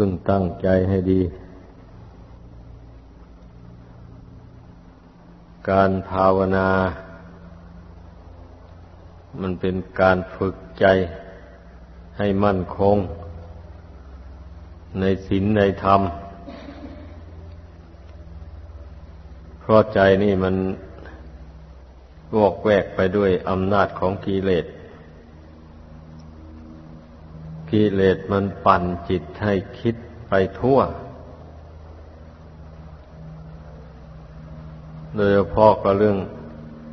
พึ่งตั้งใจให้ดี การภาวนา มันเป็นการฝึกใจให้มั่นคง ในศีลในธรรม เพราะใจนี่มันวอกแวกไปด้วยอำนาจของกิเลส กิเลสมันปั่นจิตให้คิดไปทั่ว โดยเฉพาะก็เรื่อง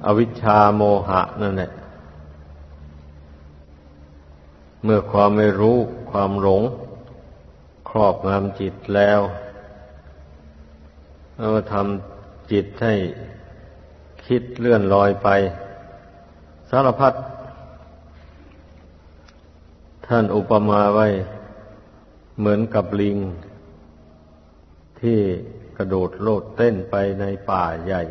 อวิชชาโมหะนั่นแหละ เมื่อความไม่รู้ความหลง ครอบงำจิตแล้วเราทำจิตให้คิดเลื่อนลอยไป สารพัด ท่านอุปมาไว้ เหมือนกับลิง ที่กระโดดโลดเต้นไปในป่าใหญ่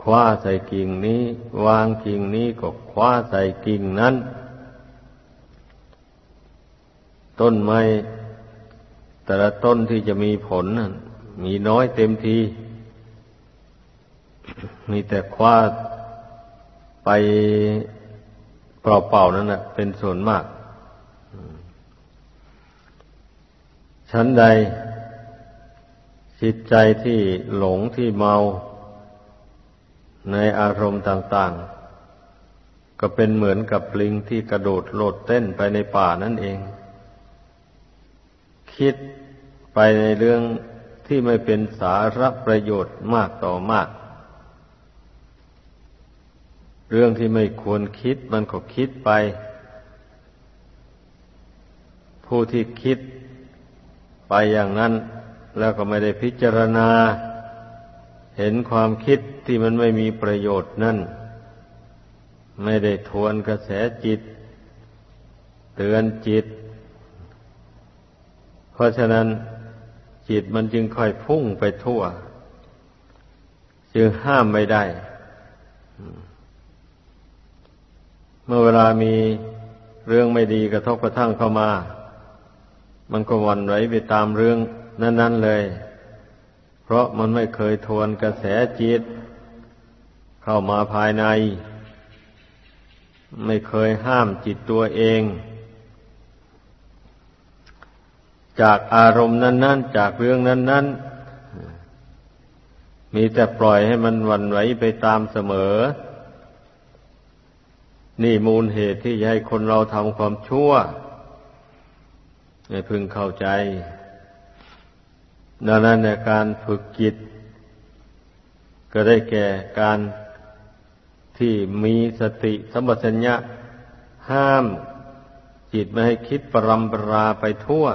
คว้าใส่กิ่งนี้ วางกิ่งนี้ก็คว้าใส่กิ่งนั้น ต้นไม้แต่ละต้นที่จะมีผลมีน้อยเต็มที มีแต่คว้าไป เปล่าๆนั่นแหะเป็นส่วนมากชั้นใด จิตใจที่หลงที่เมาในอารมณ์ต่าง ๆ ก็เป็นเหมือนกับลิงที่กระโดดโลดเต้นไปในป่านั่นเอง คิดไปในเรื่องที่ไม่เป็นสาระประโยชน์มากต่อมาก เรื่องที่ไม่ควรคิดมันก็คิดไป ผู้ที่คิดไปอย่างนั้น แล้วก็ไม่ได้พิจารณา เห็นความคิดที่มันไม่มีประโยชน์นั่น ไม่ได้ทวนกระแสจิต เตือนจิต เพราะฉะนั้นจิตมันจึงค่อยพุ่งไปทั่ว จึงห้ามไม่ได้ เมื่อเวลามีเรื่องไม่ดีกระทบกระทั่งเข้ามา มันก็วันไหวไปตามเรื่องนั้น ๆเลย เพราะมันไม่เคยทวนกระแสจิต เข้ามาภายใน ไม่เคยห้ามจิตตัวเอง จากอารมณ์นั้น ๆ จากเรื่องนั้น ๆ มีแต่ปล่อยให้มันวันไหวไปตามเสมอ นี่มูลเหตุที่จะให้คนเราทำความชั่วให้พึงเข้าใจ ดังนั้นในการฝึกจิต ก็ได้แก่การที่มีสติสัมปชัญญะห้ามจิตไม่ให้คิดปรำปราไปทั่ว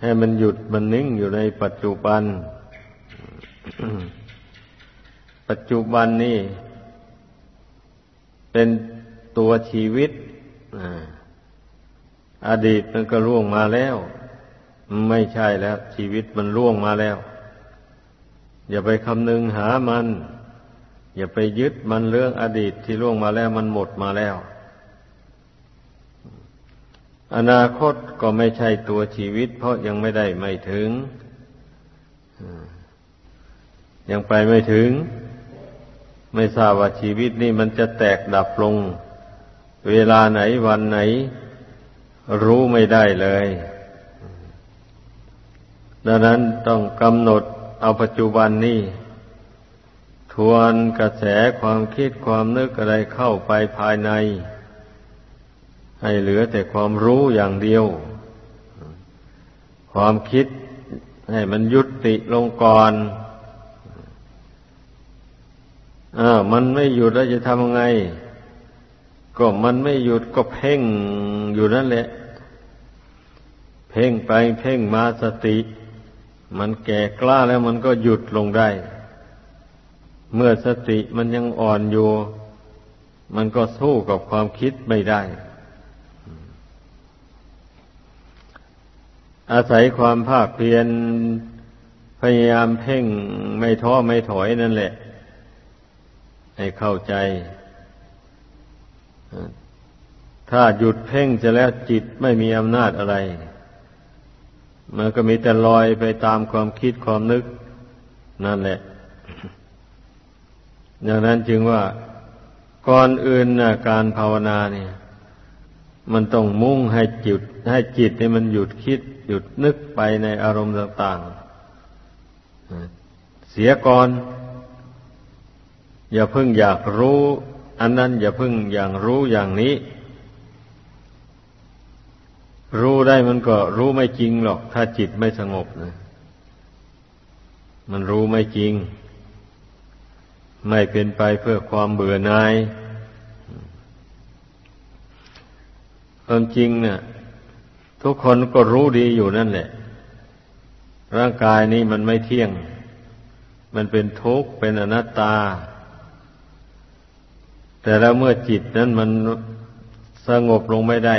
ให้มันหยุดมันนิ่งอยู่ในปัจจุบัน ปัจจุบันนี่ เป็นตัวชีวิตอดีตมันก็ล่วงมาแล้ว ไม่ใช่แล้ว ชีวิตมันล่วงมาแล้ว อย่าไปคำนึงหามัน อย่าไปยึดมันเรื่องอดีตที่ล่วงมาแล้วมันหมดมาแล้ว อนาคตก็ไม่ใช่ตัวชีวิต เพราะยังไม่ได้ไม่ถึงยังไปไม่ถึง ไม่ทราบว่าชีวิตนี่มันจะแตกดับลง เวลาไหนวันไหน รู้ไม่ได้เลย ดังนั้นต้องกำหนดเอาปัจจุบันนี้ทวนกระแสความคิดความนึกอะไรเข้าไปภายใน ให้เหลือแต่ความรู้อย่างเดียว ความคิดให้มันยุติลงก่อน อ่ามันไม่หยุดแล้วจะทำยังไง ก็มันไม่หยุดก็เพ่งอยู่นั่นแหละ เพ่งไปเพ่งมาสติ มันแก่กล้าแล้วมันก็หยุดลงได้ เมื่อสติมันยังอ่อนอยู่ มันก็สู้กับความคิดไม่ได้ อาศัยความภาคเพียรพยายามเพ่งไม่ท้อไม่ถอยนั่นแหละ ให้เข้าใจ ถ้าหยุดเพ่งจะแล้วจิตไม่มีอำนาจอะไร มันก็มีแต่ลอยไปตามความคิดความนึก นั่นแหละดังนั้นจึงว่าก่อนอื่นนะการภาวนาเนี่ย มันต้องมุ่งให้จิต ให้จิตเนี่ยมันหยุดคิด หยุดนึกไปในอารมณ์ต่างๆเสียก่อน อย่าเพิ่งอยากรู้ อันนั้นอย่าเพิ่งอย่างรู้อย่างนี้ รู้ได้มันก็รู้ไม่จริงหรอก ถ้าจิตไม่สงบนะมันรู้ไม่จริง ไม่เป็นไปเพื่อความเบื่อหน่ายความจริงเนี่ยทุกคนก็รู้ดีอยู่นั่นแหละ ร่างกายนี้มันไม่เที่ยง มันเป็นทุกข์เป็นอนัตตา แต่แล้วเมื่อจิตนั้นมันสงบลงไม่ได้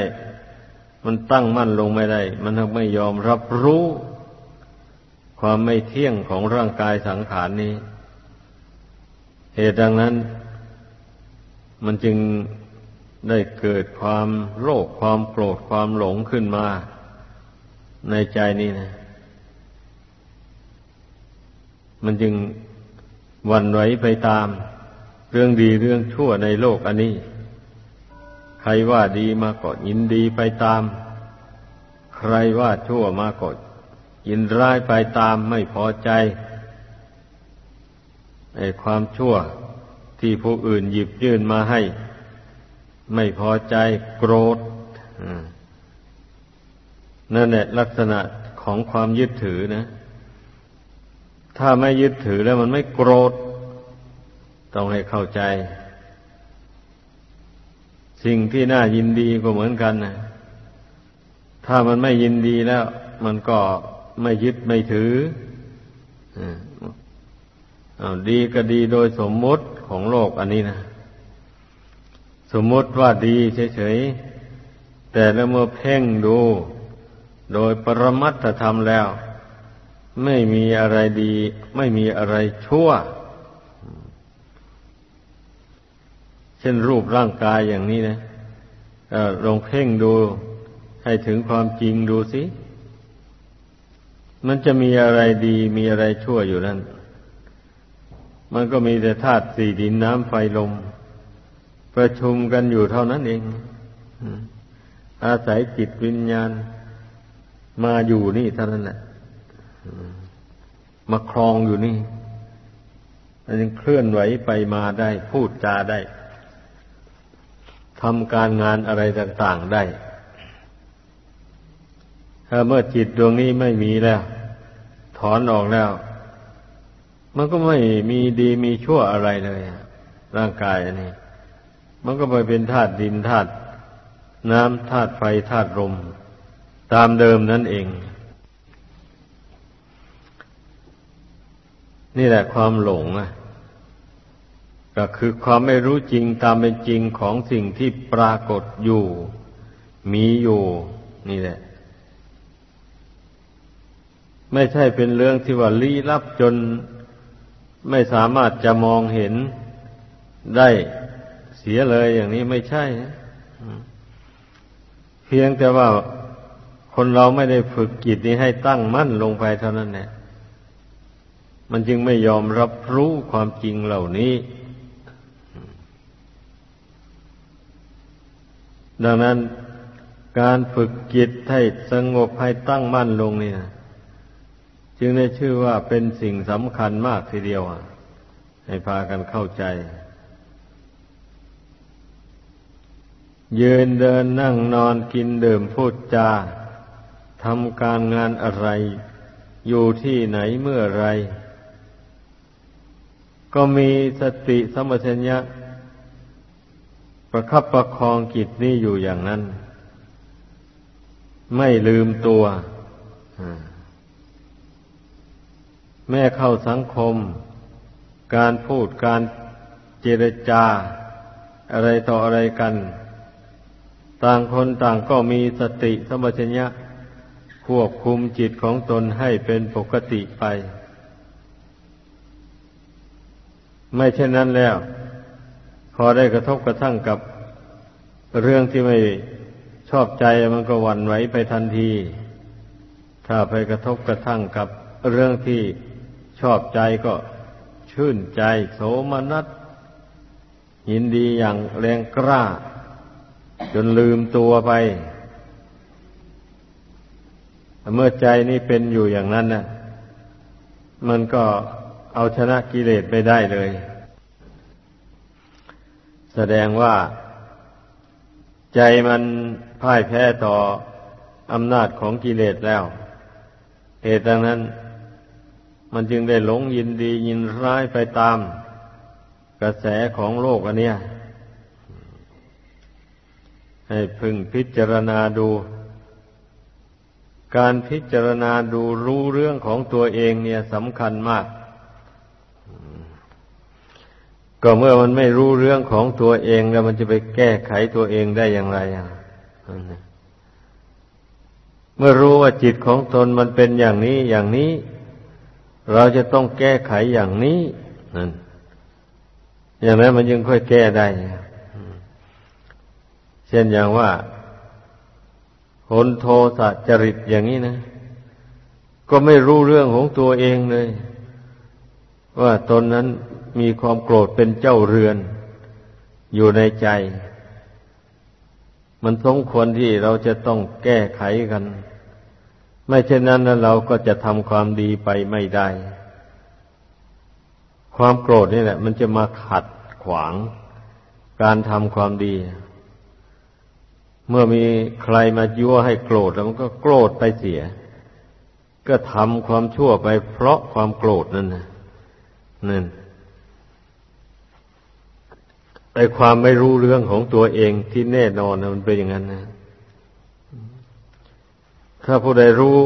มันตั้งมั่นลงไม่ได้ มันไม่ยอมรับรู้ ความไม่เที่ยงของร่างกายสังขารนี้ เหตุดังนั้น มันจึงได้เกิดความโลภความโกรธความหลงขึ้นมา ในใจนี้นะ มันจึงวันไหวไปตาม เรื่องดีเรื่องชั่วในโลกอันนี้ ใครว่าดีมาก็ยินดีไปตาม ใครว่าชั่วมาก็ยินร้ายไปตามไม่พอใจไอ้ความชั่วที่ผู้อื่นหยิบยื่นมาให้ ไม่พอใจโกรธนั่นแหละลักษณะของความยึดถือนะ ถ้าไม่ยึดถือแล้วมันไม่โกรธ ต้องให้เข้าใจ สิ่งที่น่ายินดีก็เหมือนกันนะถ้ามันไม่ยินดีแล้ว มันก็ไม่ยึดไม่ถืออาดีก็ดีโดยสมมติของโลกอันนี้นะสมมติว่าดีเฉยๆแต่แล้วเมื่อเพ่งดู โดยปรมัตถธรรมแล้ว ไม่มีอะไรดี ไม่มีอะไรชั่ว เช่นรูปร่างกายอย่างนี้นะลองเพ่งดูให้ถึงความจริงดูสิ มันจะมีอะไรดีมีอะไรชั่วอยู่นั่น มันก็มีแต่ธาตุสี่ดินน้ำไฟลม ประชุมกันอยู่เท่านั้นเอง อาศัยจิตวิญญาณ มาอยู่นี่เท่านั้นแหละมาครองอยู่นี่มันยังเคลื่อนไหวไปมาได้ พูดจาได้ ทำการงานอะไรต่าง ๆได้ ถ้าเมื่อจิตดวงนี้ไม่มีแล้ว ถอนออกแล้ว มันก็ไม่มีดีมีชั่วอะไรเลยร่างกายอันนี้ มันก็ไปเป็นธาตุดินธาตุน้ำธาตุไฟธาตุลมตามเดิมนั่นเอง นี่แหละความหลงอะ ก็คือความไม่รู้จริงตามเป็นจริงของสิ่งที่ปรากฏอยู่ มีอยู่ นี่แหละ ไม่ใช่เป็นเรื่องที่ว่าลี้ลับจนไม่สามารถจะมองเห็นได้เสียเลยอย่างนี้ไม่ใช่ เพียงแต่ว่าคนเราไม่ได้ฝึกจิตนี้ให้ตั้งมั่นลงไปเท่านั้นแหละมันจึงไม่ยอมรับรู้ความจริงเหล่านี้ ดังนั้นการฝึกจิตให้สงบให้ตั้งมั่นลงเนี่นะจึงได้ชื่อว่าเป็นสิ่งสำคัญมากทีเดียวให้พากันเข้าใจ ยืนเดินนั่งนอนกินดื่มพูดจาทำการงานอะไร อยู่ที่ไหนเมื่อไร ก็มีสติสมัชัญญะ ประคับประคองกิจนี้อยู่อย่างนั้น ไม่ลืมตัวแม่เข้าสังคม การพูดการเจรจา อะไรต่ออะไรกัน ต่างคนต่างก็มีสติสมัชัญญะควบคุมจิตของตนให้เป็นปกติไป ไม่เช่นนั้นแล้ว พอได้กระทบกระทั่งกับเรื่องที่ไม่ชอบใจมันก็หวั่นไหวไปทันที ถ้าไปกระทบกระทั่งกับเรื่องที่ชอบใจก็ชื่นใจโสมนัสยินดีอย่างแรงกล้า จนลืมตัวไป เมื่อใจนี่เป็นอยู่อย่างนั้นนะมันก็เอาชนะกิเลสไปได้เลย แสดงว่า ใจมันพ่ายแพ้ต่ออำนาจของกิเลสแล้วเหตุดังนั้น มันจึงได้หลงยินดียินร้ายไปตาม กระแสของโลกอันเนี้ยให้พึงพิจารณาดู การพิจารณาดูรู้เรื่องของตัวเองเนี่ยสำคัญมาก ก็เมื่อมันไม่รู้เรื่องของตัวเองแล้วมันจะไปแก้ไขตัวเองได้อย่างไรอะเมื่อรู้ว่าจิตของตนมันเป็นอย่างนี้อย่างนี้ เราจะต้องแก้ไขอย่างนี้นั่นอย่างนั้นมันยังค่อยแก้ได้ เช่นอย่างว่าหนโทสะจริตอย่างนี้นะ ก็ไม่รู้เรื่องของตัวเองเลย ว่าตนนั้น มีความโกรธเป็นเจ้าเรือน อยู่ในใจ มันสมควรที่เราจะต้องแก้ไขกัน ไม่เช่นนั้นเราก็จะทำความดีไปไม่ได้ ความโกรธนี่แหละ มันจะมาขัดขวางการทำความดี เมื่อมีใครมายั่วให้โกรธแล้วมันก็โกรธไปเสีย ก็ทำความชั่วไปเพราะความโกรธนั่นนะนั่น ไอความไม่รู้เรื่องของตัวเองที่แน่นอนมันเป็นอย่างนั้นนะ ถ้าผู้ใดรู้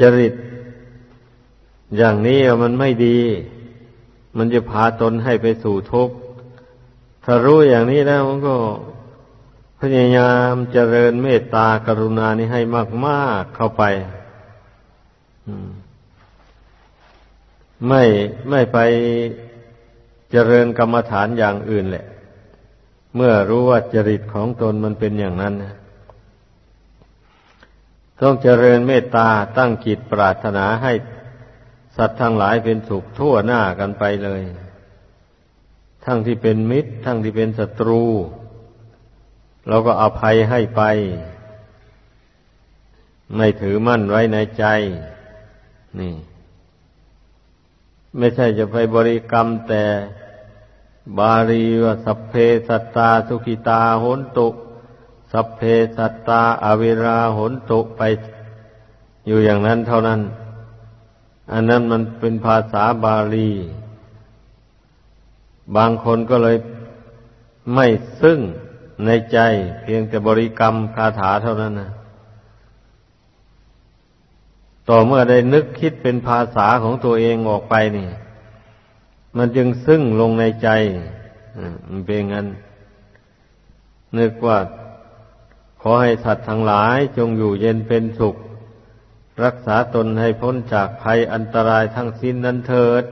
จริต อย่างนี้มันไม่ดี มันจะพาตนให้ไปสู่ทุกข์ ถ้ารู้อย่างนี้แล้วมันก็พยายามเจริญเมตตากรุณานี้ให้มากๆเข้าไปไม่ไม่ไปเจริญกรรมฐานอย่างอื่นแหละ เมื่อรู้ว่าจริตของตนมันเป็นอย่างนั้นต้องเจริญเมตตาตั้งจิตปรารถนาให้สัตว์ทั้งหลายเป็นสุขทั่วหน้ากันไปเลย ทั้งที่เป็นมิตร ทั้งที่เป็นศัตรู เราก็อภัยให้ไป ไม่ถือมั่นไว้ในใจ นี่ ไม่ใช่จะไปบริกรรมแต่ บาลีว่าสัพเพสัตตาสุขิตาหนตุสัพเพสัตตาอเวราหนตุไป อยู่อย่างนั้นเท่านั้น อันนั้นมันเป็นภาษาบาลี บางคนก็เลยไม่ซึ่งในใจเพียงแต่บริกรรมคาถาเท่านั้นนะต่อเมื่อได้นึกคิดเป็นภาษาของตัวเองออกไปนี่ มันจึงซึ่งลงในใจมันเป็นงั้น นึกว่าขอให้สัตว์ทั้งหลายจงอยู่เย็นเป็นสุข รักษาตนให้พ้นจากภัยอันตรายทั้งสิ้นนั้นเถิด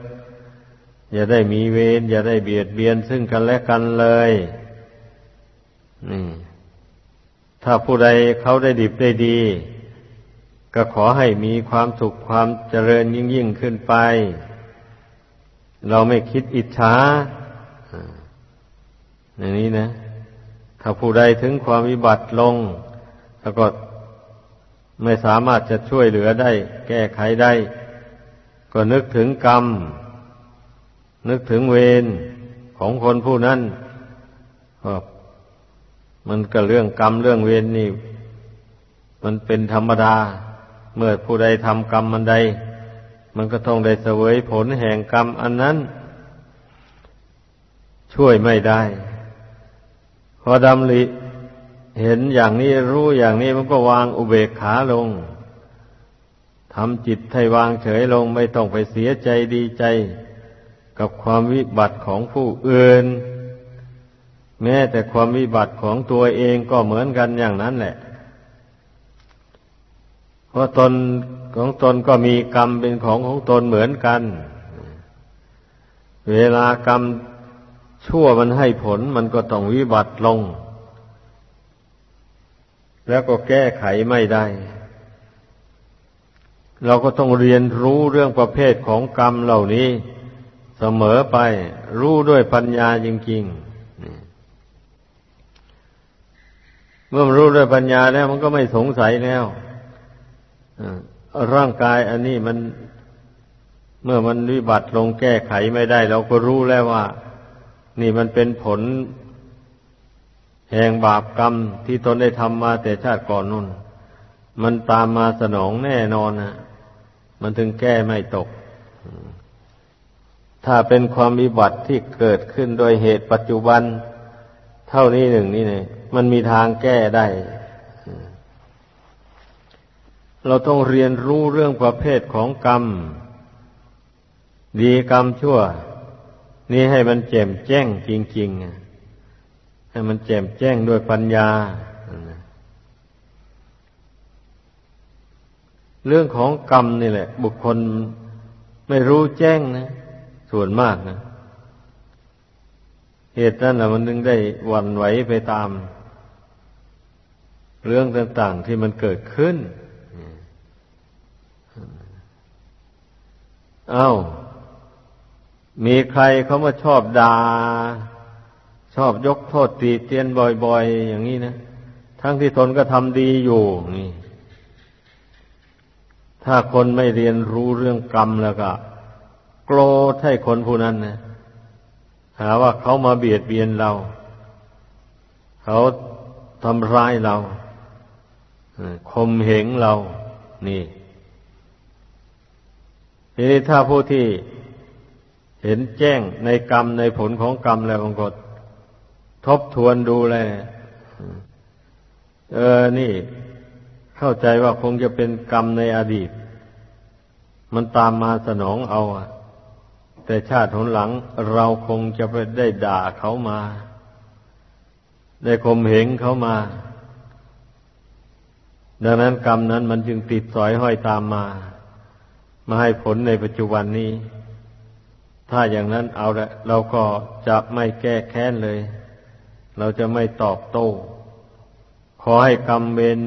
อย่าได้มีเวรอย่าได้เบียดเบียนซึ่งกันและกันเลยนี่ถ้าผู้ใดเขาได้ดิบได้ดี ก็ขอให้มีความสุขความเจริญยิ่งยิ่งขึ้นไป เราไม่คิดอิจฉาอย่างนี้นะ ถ้าผู้ใดถึงความวิบัติลง แล้วก็ไม่สามารถจะช่วยเหลือได้ แก้ไขได้ ก็นึกถึงกรรม นึกถึงเวรของคนผู้นั้นมันก็เรื่องกรรมเรื่องเวรนี่ มันเป็นธรรมดา เมื่อผู้ใดทำกรรมมันใด มันก็ต้องได้เสวยผลแห่งกรรมอันนั้น ช่วยไม่ได้ พอดำริเห็นอย่างนี้รู้อย่างนี้มันก็วางอุเบกขาลงทำจิตให้วางเฉยลงไม่ต้องไปเสียใจดีใจ กับความวิบัติของผู้อื่น แม้แต่ความวิบัติของตัวเองก็เหมือนกันอย่างนั้นแหละ ราะตนของตนก็มีกรรมเป็นของของตนเหมือนกัน เวลากรรมชั่วมันให้ผลมันก็ต้องวิบัติลง แล้วก็แก้ไขไม่ได้ เราก็ต้องเรียนรู้เรื่องประเภทของกรรมเหล่านี้ เสมอไปรู้ด้วยปัญญาจริงๆ เมื่อมันรู้ด้วยปัญญาแล้วมันก็ไม่สงสัยแล้ว ร่างกายอันนี้มัน เมื่อมันวิบัติลงแก้ไขไม่ได้ เราก็รู้แล้วว่า นี่มันเป็นผล แห่งบาปกรรมที่ตนได้ทำมาแต่ชาติก่อนนู่น มันตามมาสนองแน่นอนนะมันถึงแก้ไม่ตก ถ้าเป็นความวิบัติที่เกิดขึ้นโดยเหตุปัจจุบัน เท่านี้หนึ่งนี่เนี่ยมันมีทางแก้ได้ เราต้องเรียนรู้เรื่องประเภทของกรรม ดีกรรมชั่ว นี่ให้มันแจ่มแจ้งจริงๆ ให้มันแจ่มแจ้งด้วยปัญญา เรื่องของกรรมนี่แหละ บุคคลไม่รู้แจ้งนะ ส่วนมากนะ เหตุนั้นแหละมันนึงได้วันไหวไปตาม เรื่องต่างๆที่มันเกิดขึ้น อา้าวมีใครเขามาชอบดา่าชอบยกโทษตีเตียนบ่อย ๆ อย่างนี้นะทั้งที่ตนก็ทำดีอยู่นี่ ถ้าคนไม่เรียนรู้เรื่องกรรมแล้วก็ โกรธให้คนผู้นั้นนะหาว่าเขามาเบียดเบียนเรา เขาทำร้ายเราคมเหงเรา นี่ ทีนี้ถ้าผู้ที่เห็นแจ้งในกรรมในผลของกรรมแล้วบางคนทบทวนดูเลยเออ นี่ เข้าใจว่าคงจะเป็นกรรมในอดีต มันตามมาสนองเอาอะแต่ชาติหนหลังเราคงจะไปได้ด่าเขามา ได้คมเหงเขามา ดังนั้นกรรมนั้นมันจึงติดสอยห้อยตามมา มาให้ผลในปัจจุบันนี้ ถ้าอย่างนั้นเอาละเราก็จะไม่แก้แค้นเลย เราจะไม่ตอบโต้ ขอให้กรรมเวร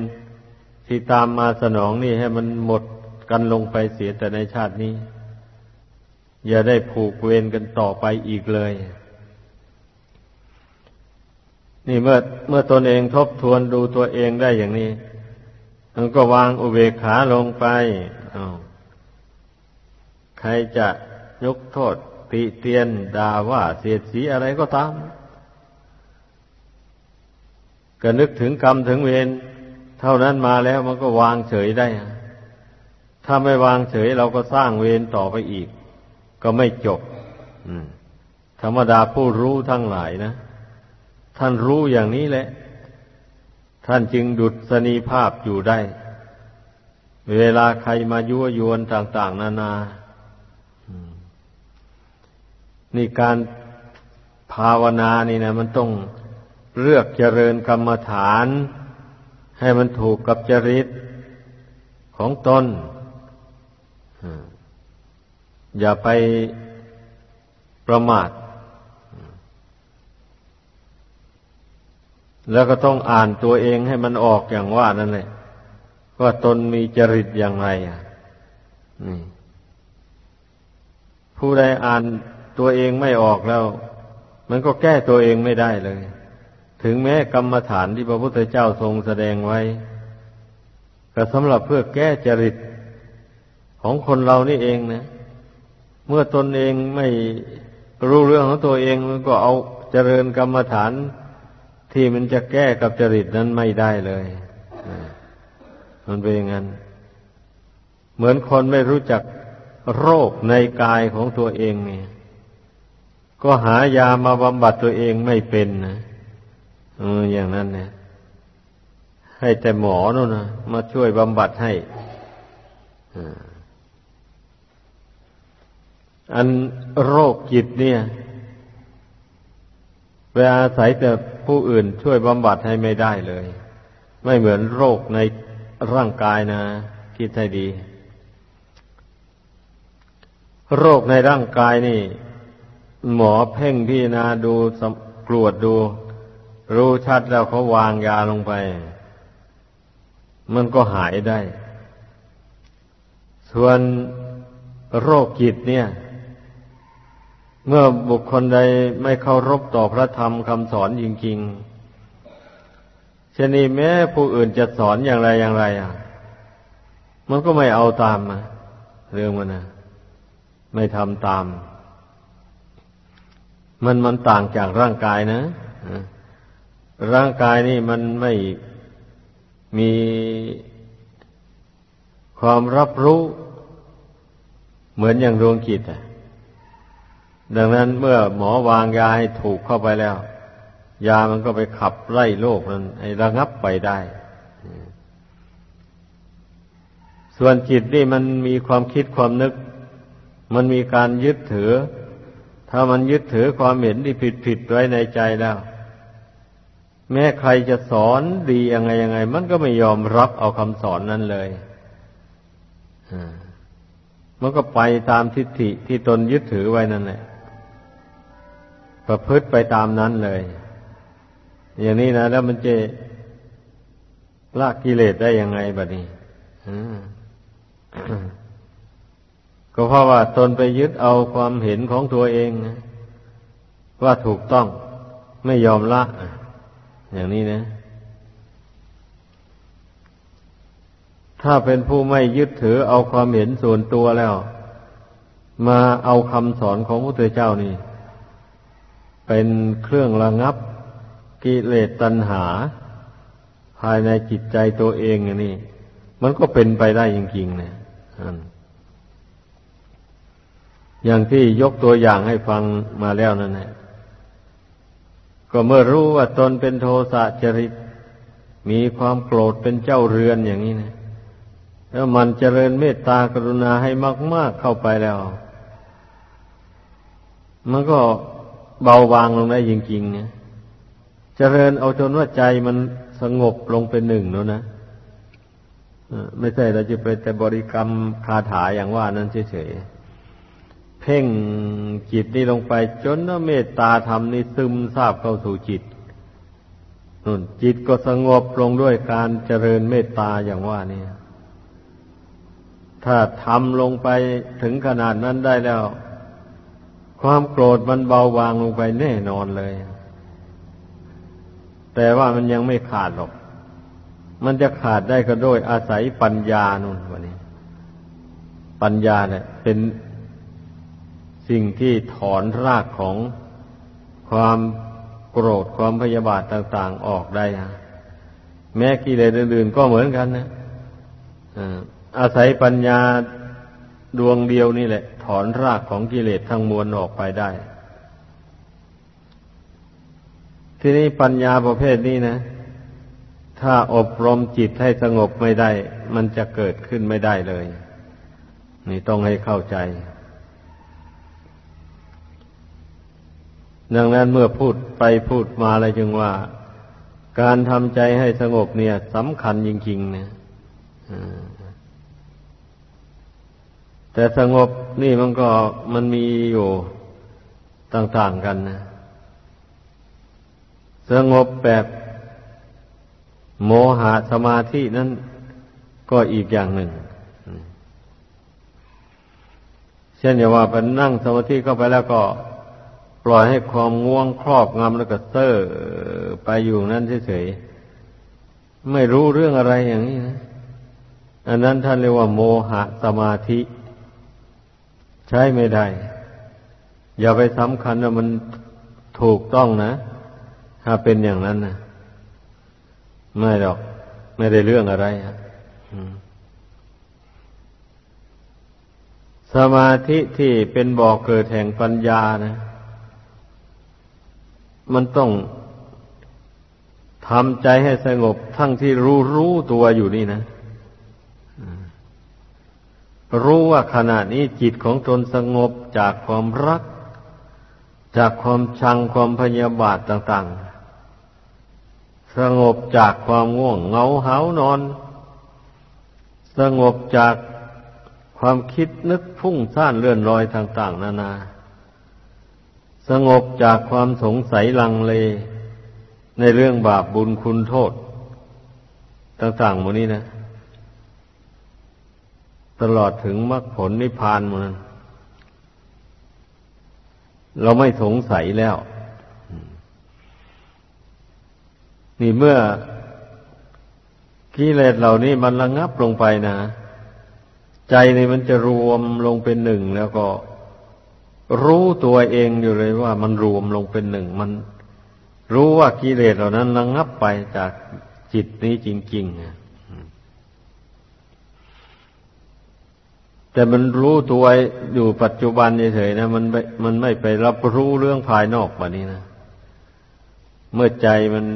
ที่ตามมาสนองนี่ให้มันหมดกันลงไปเสียแต่ในชาตินี้ อย่าได้ผูกเวรกันต่อไปอีกเลย นี่เมื่อเมื่อตนเองทบทวนดูตัวเองได้อย่างนี้มันก็วางอุเบกขาลงไปอา ใครจะยกโทษติเตียนด่าว่าเสียดสีอะไรก็ตาม ก็นึกถึงกรรมถึงเวรเท่านั้นมาแล้วมันก็วางเฉยได้ ถ้าไม่วางเฉยเราก็สร้างเวรต่อไปอีก ก็ไม่จบธรรมดาผู้รู้ทั้งหลายนะ ท่านรู้อย่างนี้แหละ ท่านจึงดุดสนีภาพอยู่ได้ เวลาใครมายั่วยวนต่าง ๆ นานานี่ การภาวนานี่นะมันต้องเลือกเจริญกรรมฐาน ให้มันถูกกับจริตของตนอย่าไปประมาท แล้วก็ต้องอ่านตัวเองให้มันออกอย่างว่านั่นแหละว่าตนมีจริตอย่างไรอะนี่ผู้ใดอ่าน ตัวเองไม่ออกแล้ว มันก็แก้ตัวเองไม่ได้เลย ถึงแม้กรรมฐานที่พระพุทธเจ้าทรงแสดงไว้ ก็สำหรับเพื่อแก้จริตของคนเรานี่เองนะ เมื่อตนเองไม่รู้เรื่องของตัวเองมันก็เอาเจริญกรรมฐานที่มันจะแก้กับจริตนั้นไม่ได้เลยมันเป็นอย่างนั้น เหมือนคนไม่รู้จักโรคในกายของตัวเองเนี่ย ก็หายามาบำบัดตัวเองไม่เป็นนะเอออย่างนั้นเนี่ยให้แต่หมอนู่นนะมาช่วยบำบัดให้อันโรคจิตเนี่ยเวลาอาศัยแต่ผู้อื่นช่วยบำบัดให้ไม่ได้เลย ไม่เหมือนโรคในร่างกายนะคิดให้ดี โรคในร่างกายนี่ หมอเพ่งพี่นาดูกรวดดู รู้ชัดแล้วเขาวางยาลงไป มันก็หายได้ ส่วนโรคจิตเนี่ย เมื่อบุคคลใดไม่เคารพต่อพระธรรมคำสอนจริงๆเชนี้แม้ผู้อื่นจะสอนอย่างไรอย่างไร อะ มันก็ไม่เอาตามมาเรื่องมันนะไม่ทำตาม มันมันต่างจากร่างกายนะร่างกายนี่มันไม่มีความรับรู้เหมือนอย่างดวงจิตอะดังนั้นเมื่อหมอวางยาให้ถูกเข้าไปแล้ว ยามันก็ไปขับไล่โรคนั้นให้ระงับไปได้ ส่วนจิตนี่มันมีความคิดความนึก มันมีการยึดถือ ถ้ามันยึดถือความเห็นที่ผิดผิดไว้ในใจแล้ว แม้ใครจะสอนดียังไงยังไง มันก็ไม่ยอมรับเอาคำสอนนั้นเลยมันก็ไปตามทิฏฐิที่ตนยึดถือไว้นั่นแหละประพฤติไปตามนั้นเลย อย่างนี้นะแล้วมันจะละกิเลสได้ยังไงบัดนี้ ก็เพราะว่าตนไปยึดเอาความเห็นของตัวเอง ว่าถูกต้องไม่ยอมละ อย่างนี้นะ ถ้าเป็นผู้ไม่ยึดถือเอาความเห็นส่วนตัวแล้ว มาเอาคำสอนของพระพุทธเจ้านี่ เป็นเครื่องระงับกิเลสตัณหา ภายในจิตใจตัวเองอย่างนี้ มันก็เป็นไปได้จริงๆนะอ อย่างที่ยกตัวอย่างให้ฟังมาแล้วนั่นแหละก็เมื่อรู้ว่าตนเป็นโทสะจริต มีความโกรธเป็นเจ้าเรือนอย่างนี้นะแล้วมันเจริญเมตตากรุณาให้มาก ๆเข้าไปแล้ว มันก็เบาบางลงได้จริงๆนะเจริญเอาจนว่าใจมันสงบลงเป็นหนึ่งแล้วนะไม่ใช่เราจะไปแต่บริกรรมคาถาอย่างว่านั้นเฉยๆ พ่งจิตนี่ลงไป จนเมตตาธรรมนี่ซึมซาบเข้าสู่จิตนุ่นจิตก็สงบลงด้วยการเจริญเมตตาอย่างว่านี่ถ้าทำลงไปถึงขนาดนั้นได้แล้ว ความโกรธมันเบาบางลงไปแน่นอนเลย แต่ว่ามันยังไม่ขาดหรอก มันจะขาดได้ก็โดยอาศัยปัญญานุ่นวันนี้ ปัญญาเนี่ยเป็น สิ่งที่ถอนรากของความโกรธความพยาบาทต่าง ๆออกได้แม้กิเลสอื่นๆก็เหมือนกันนะอาศัยปัญญาดวงเดียวนี่แหละ ถอนรากของกิเลสทั้งมวลออกไปได้ ทีนี้ปัญญาประเภทนี้นะ ถ้าอบรมจิตให้สงบไม่ได้ มันจะเกิดขึ้นไม่ได้เลย นี่ต้องให้เข้าใจ ดังนั้นเมื่อพูดไปพูดมาอะไรจึงว่า การทำใจให้สงบเนี่ยสำคัญจริงๆเนี่ยแต่สงบนี่มันก็มันมีอยู่ต่าง ๆกันนะ สงบแบบโมหะสมาธินั้นก็อีกอย่างหนึ่ง เช่นอย่างว่าไปนั่งสมาธิเข้าไปแล้วก็ ล่อยให้ความง่วงครอบงำแล้วก็เซอร์ไปอยู่นั้นเฉยๆไม่รู้เรื่องอะไรอย่างนี้นะอันนั้นท่านเรียกว่าโมหะสมาธิ ใช้ไม่ได้ อย่าไปสำคัญว่ามันถูกต้องนะ ถ้าเป็นอย่างนั้นนะไม่หรอก ไม่ได้เรื่องอะไรอะสมาธิที่เป็นบ่อกเกิดแห่งปัญญานะ มันต้องทำใจให้สงบทั้งที่รู้รู้ตัวอยู่นี่นะรู้ว่าขณะนี้จิตของตนสงบจากความรัก จากความชังความพยาบาทต่าง ๆ สงบจากความง่วงเหงาเหานอน สงบจากความคิดนึกพุ่งซ่านเลื่อนลอยต่าง ๆ นานานา สงบจากความสงสัยลังเล ในเรื่องบาปบุญคุณโทษ ต่างๆหมดนี้นะ ตลอดถึงมรรคผลนิพพานหมันเราไม่สงสัยแล้ว นี่เมื่อกิเลสเหล่านี้มันระงับลงไปนะ ใจนี่มันจะรวมลงเป็นหนึ่งแล้วก็ รู้ตัวเองอยู่เลยว่ามันรวมลงเป็นหนึ่งมัน รู้ว่ากิเลสเหล่านั้นระงับไปจากจิตนี้จริงๆแต่มันรู้ตัวอยู่ปัจจุบันเฉยๆนะมันม่มันไม่ไปรับรู้เรื่องภายนอกแบบนี้นะเมื่อใจมัน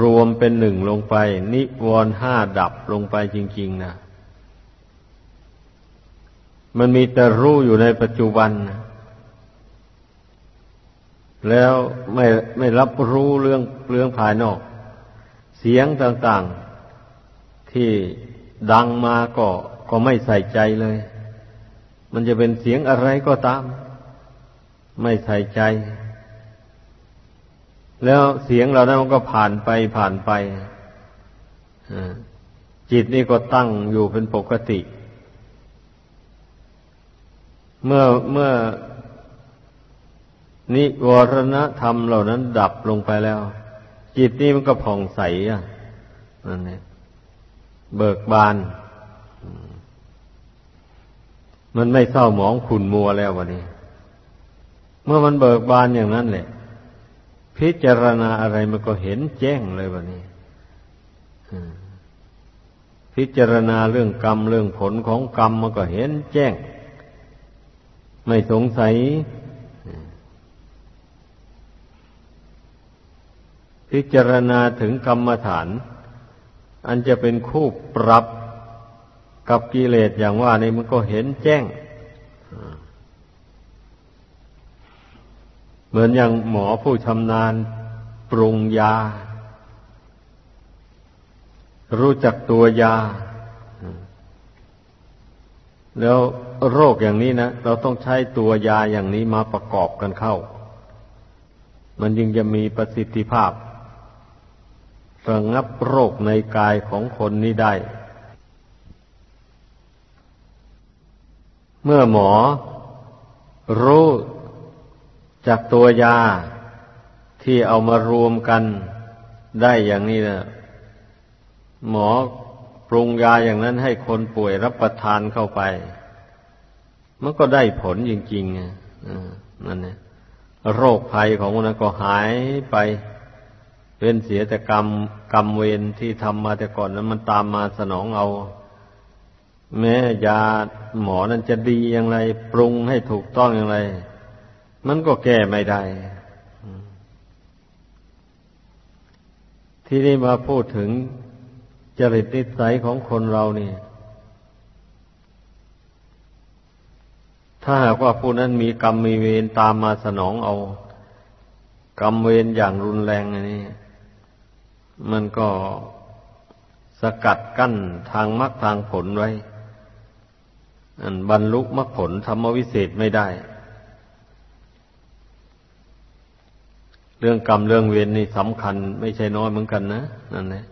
รวมเป็นหนึ่งลงไป นิวรณ์ห้าดับลงไปจริง ๆนะ มันมีแต่รู้อยู่ในปัจจุบันนะแล้วไม่ไม่รับรู้เรื่องเรื่องภายนอก เสียงต่างๆ ที่ดังมาก็ก็ไม่ใส่ใจเลย มันจะเป็นเสียงอะไรก็ตาม ไม่ใส่ใจ แล้วเสียงเรานั้นมันก็ผ่านไปผ่านไปจิตนี่ก็ตั้งอยู่เป็นปกติเเมื่อเมื่อนิวรณธรรมเหล่านั้นดับลงไปแล้ว จิตนี้มันก็ผ่องใสอะนั่นเนี่ยเบิกบาน มันไม่เศร้าหมองขุนมัวแล้ววันนี้ เมื่อมันเบิกบานอย่างนั้นแหละ พิจารณาอะไรมันก็เห็นแจ้งเลยวันนี้พิจารณาเรื่องกรรมเรื่องผลของกรรมมันก็เห็นแจ้ง ไม่สงสัยพิจารณาถึงกรรมฐาน อันจะเป็นคู่ปรับกับกิเลสอย่างว่านี่มันก็เห็นแจ้ง เหมือนอย่างหมอผู้ชำนาญปรุงยา รู้จักตัวยา แล้ว โรคอย่างนี้นะเราต้องใช้ตัวยาอย่างนี้มาประกอบกันเข้า มันจึงจะมีประสิทธิภาพระงับโรคในกายของคนนี้ได้ เมื่อหมอ รู้จากตัวยาที่เอามารวมกันได้อย่างนี้นะหมอปรุงยาอย่างนั้นให้คนป่วยรับประทานเข้าไป มันก็ได้ผลจริงๆนั่นนี่ยโรคภัยของมันก็หายไปเว้นเสียแต่กรรมกรรมเวรที่ทำมาแต่ก่อนนั้นมันตามมาสนองเอา แม้ยาหมอนั้นจะดีอย่างไร ปรุงให้ถูกต้องอย่างไร มันก็แก้ไม่ได้ ที่นี่มาพูดถึงจริตนิสัยของคนเรานี่ ถ้าหากว่าผู้นั้นมีกรรมมีเวรตามมาสนองเอา กรรมเวรอย่างรุนแรงอันนี้ มันก็สกัดกั้นทางมรรคทางผลไว้ อันบรรลุมรรคผลธรรมวิเศษไม่ได้ เรื่องกรรมเรื่องเวรนี่สำคัญ ไม่ใช่น้อยเหมือนกันนะนั่นแหละ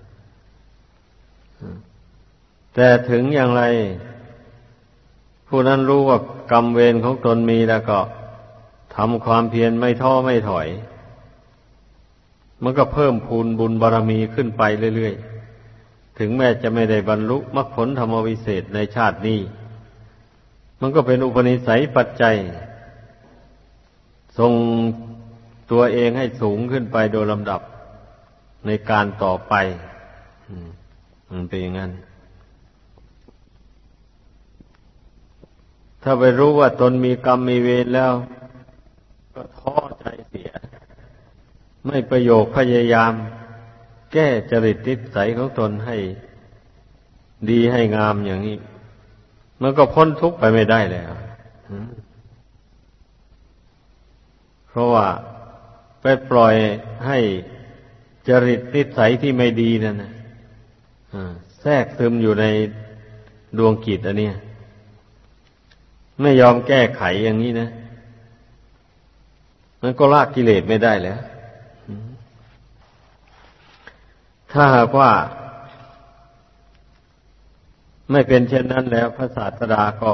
แต่ถึงอย่างไร ผู้นั้นรู้ว่ากรรมเวรของตนมีแล้วก็ทำความเพียรไม่ท้อไม่ถอย มันก็เพิ่มพูนบุญบารรมีขึ้นไปเรื่อยๆ ถึงแม้จะไม่ได้บรรลุมรรคผลธรรมวิเศษในชาตินี้ มันก็เป็นอุปนิสัยปัจจัยทรงตัวเองให้สูงขึ้นไปโดยลำดับในการต่อไป มันเป็นอย่างนั้น ถ้าไปรู้ว่าตนมีกรรมมีเวรแล้ว ก็ท้อใจเสีย ไม่ประโยคพยายาม แก้จริตนิสัยของตนให้ ดีให้งามอย่างนี้ มันก็พ้นทุกข์ไปไม่ได้แล้วเพราะว่าไปปล่อยให้จริตนิสัยที่ไม่ดีนั่นนะแทรกซึมอยู่ในดวงกิจอันนี้ ไม่ยอมแก้ไขอย่างนี้นะมันก็ลากกิเลสไม่ได้แล้ว ถ้าหากว่า ไม่เป็นเช่นนั้นแล้ว พระศาสดาก็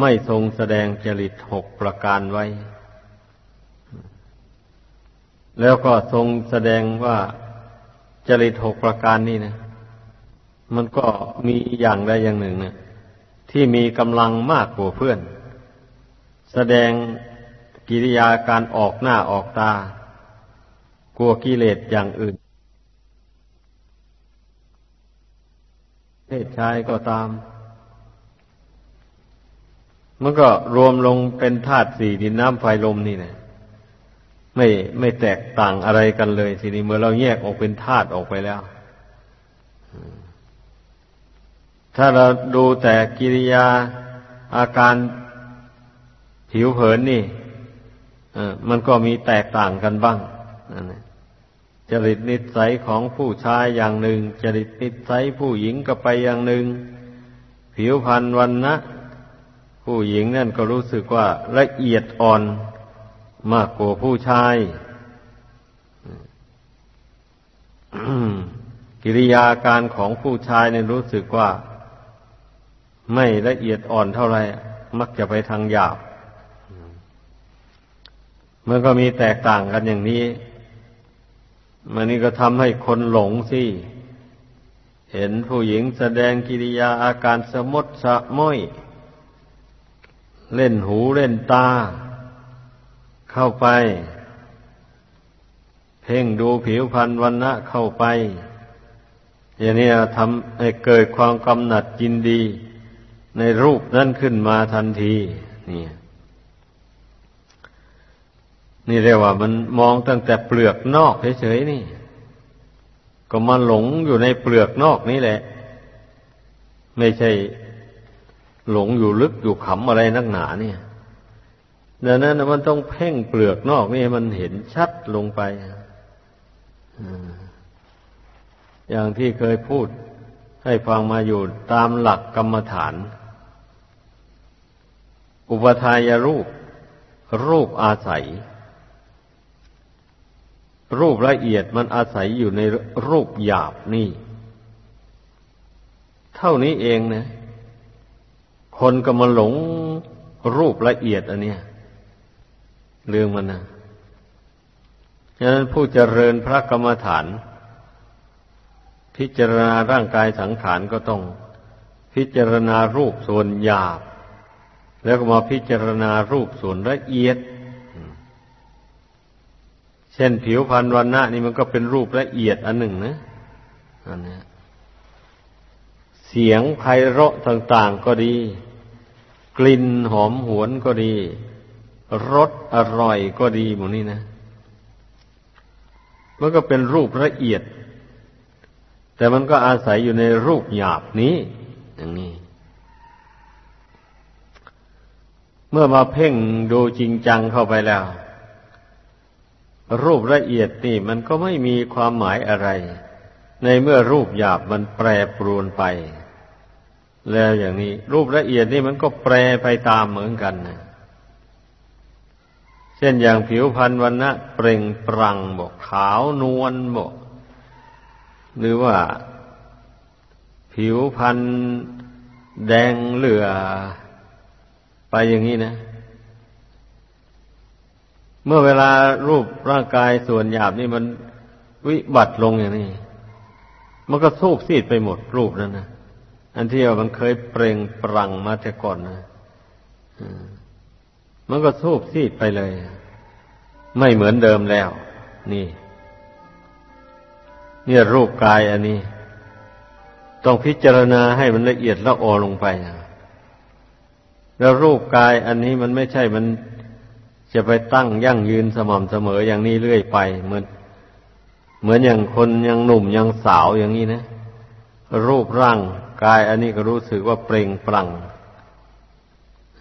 ไม่ทรงแสดงจริตหกประการไว้ แล้วก็ทรงแสดงว่าจริตหกประการนี้นะ มันก็มีอย่างใดอย่างหนึ่งเนะ ที่มีกำลังมากกว่าเพื่อน แสดงกิริยาการออกหน้าออกตา กลัวกิเลสอย่างอื่น เพศชายก็ตาม มันก็รวมลงเป็นธาตุสี่ดินน้ำไฟลมนี่นะไม่ไม่แตกต่างอะไรกันเลย ทีนี้เมื่อเราแยกออกเป็นธาตุออกไปแล้ว ถ้าเราดูแต่กิริยาอาการผิวเผินนี่มันก็มีแตกต่างกันบ้างจริตนิสัยของผู้ชายอย่างหนึ่ง จริตนิสัยผู้หญิงก็ไปอย่างหนึ่ง ผิวพรรณวันนะผู้หญิงนั่นก็รู้สึกว่าละเอียดอ่อนมากกว่าผู้ชายกิริยาการของผู้ชายเนี่ยรู้สึกว่า ไม่ละเอียดอ่อนเท่าไรมักจะไปทางหยาบ มันก็มีแตกต่างกันอย่างนี้ มันนี่ก็ทำให้คนหลงสิ เห็นผู้หญิงแสดงกิริยาอาการสมดสะม้อย เล่นหูเล่นตา เข้าไป เพ่งดูผิวพรรณวันณะเข้าไป อย่างนี้ทำให้เกิดความกำหนัดยินดี ในรูปนั้นขึ้นมาทันทีนี่นี่เรียกว่ามันมองตั้งแต่เปลือกนอกเฉยๆนี่ ก็มาหลงอยู่ในเปลือกนอกนี่แหละ ไม่ใช่หลงอยู่ลึกอยู่ขำอะไรนักหนาเนี่ยดังนั้นมันต้องเพ่งเปลือกนอกนี่มันเห็นชัดลงไปอย่างที่เคยพูดให้ฟังมาอยู่ตามหลักกรรมฐาน อุปทายรูป รูปอาศัย รูปละเอียดมันอาศัยอยู่ในรูปหยาบนี่ เท่านี้เองนะ คนก็มาหลงรูปละเอียดอันเนี้ยเรื่องมันนะฉะนั้นผู้เจริญพระกรรมฐาน พิจารณาร่างกายสังขารก็ต้อง พิจารณารูปส่วนหยาบ แล้วก็มาพิจารณารูปส่วนละเอียด เช่นผิวพรรณวันณะนี่มันก็เป็นรูปละเอียดอันหนึ่งนะอันนี้เสียงไพเราะต่าง ๆ ก็ดี กลิ่นหอมหวนก็ดี รสอร่อยก็ดีหมดนี่นะ มันก็เป็นรูปละเอียด แต่มันก็อาศัยอยู่ในรูปหยาบนี้ อย่างนี้ เมื่อมาเพ่งดูจริงจังเข้าไปแล้ว รูปละเอียดนี่มันก็ไม่มีความหมายอะไร ในเมื่อรูปหยาบมันแปรปรวนไป แล้วอย่างนี้ รูปละเอียดนี่มันก็แปรไปตามเหมือนกันนะช่นอย่างผิวพรรณวันนะเปล่งปรังบอกขาวนวลบอกหรือว่าผิวพรรณแดงเหลือ ไปอย่างนี้นะ เมื่อเวลารูปร่างกายส่วนหยาบนี่มันวิบัติลงอย่างนี้ มันก็สูบซีดไปหมดรูปนั้นนะอันที่ว่ามันเคยเปล่งปรังมาแต่ก่อนนะมันก็สูบซีดไปเลย ไม่เหมือนเดิมแล้ว นี่ เนี่ยรูปกายอันนี้ ต้องพิจารณาให้มันละเอียดละออลงไป แล้วรูปกายอันนี้มันไม่ใช่มันจะไปตั้งยั่งยืนสม่ำเสมออย่างนี้เรื่อยไป เหมือน เหมือนอย่างคนยังหนุ่มยังสาวอย่างนี้นะ รูปร่างกายอันนี้ก็รู้สึกว่าเปล่งปลั่ง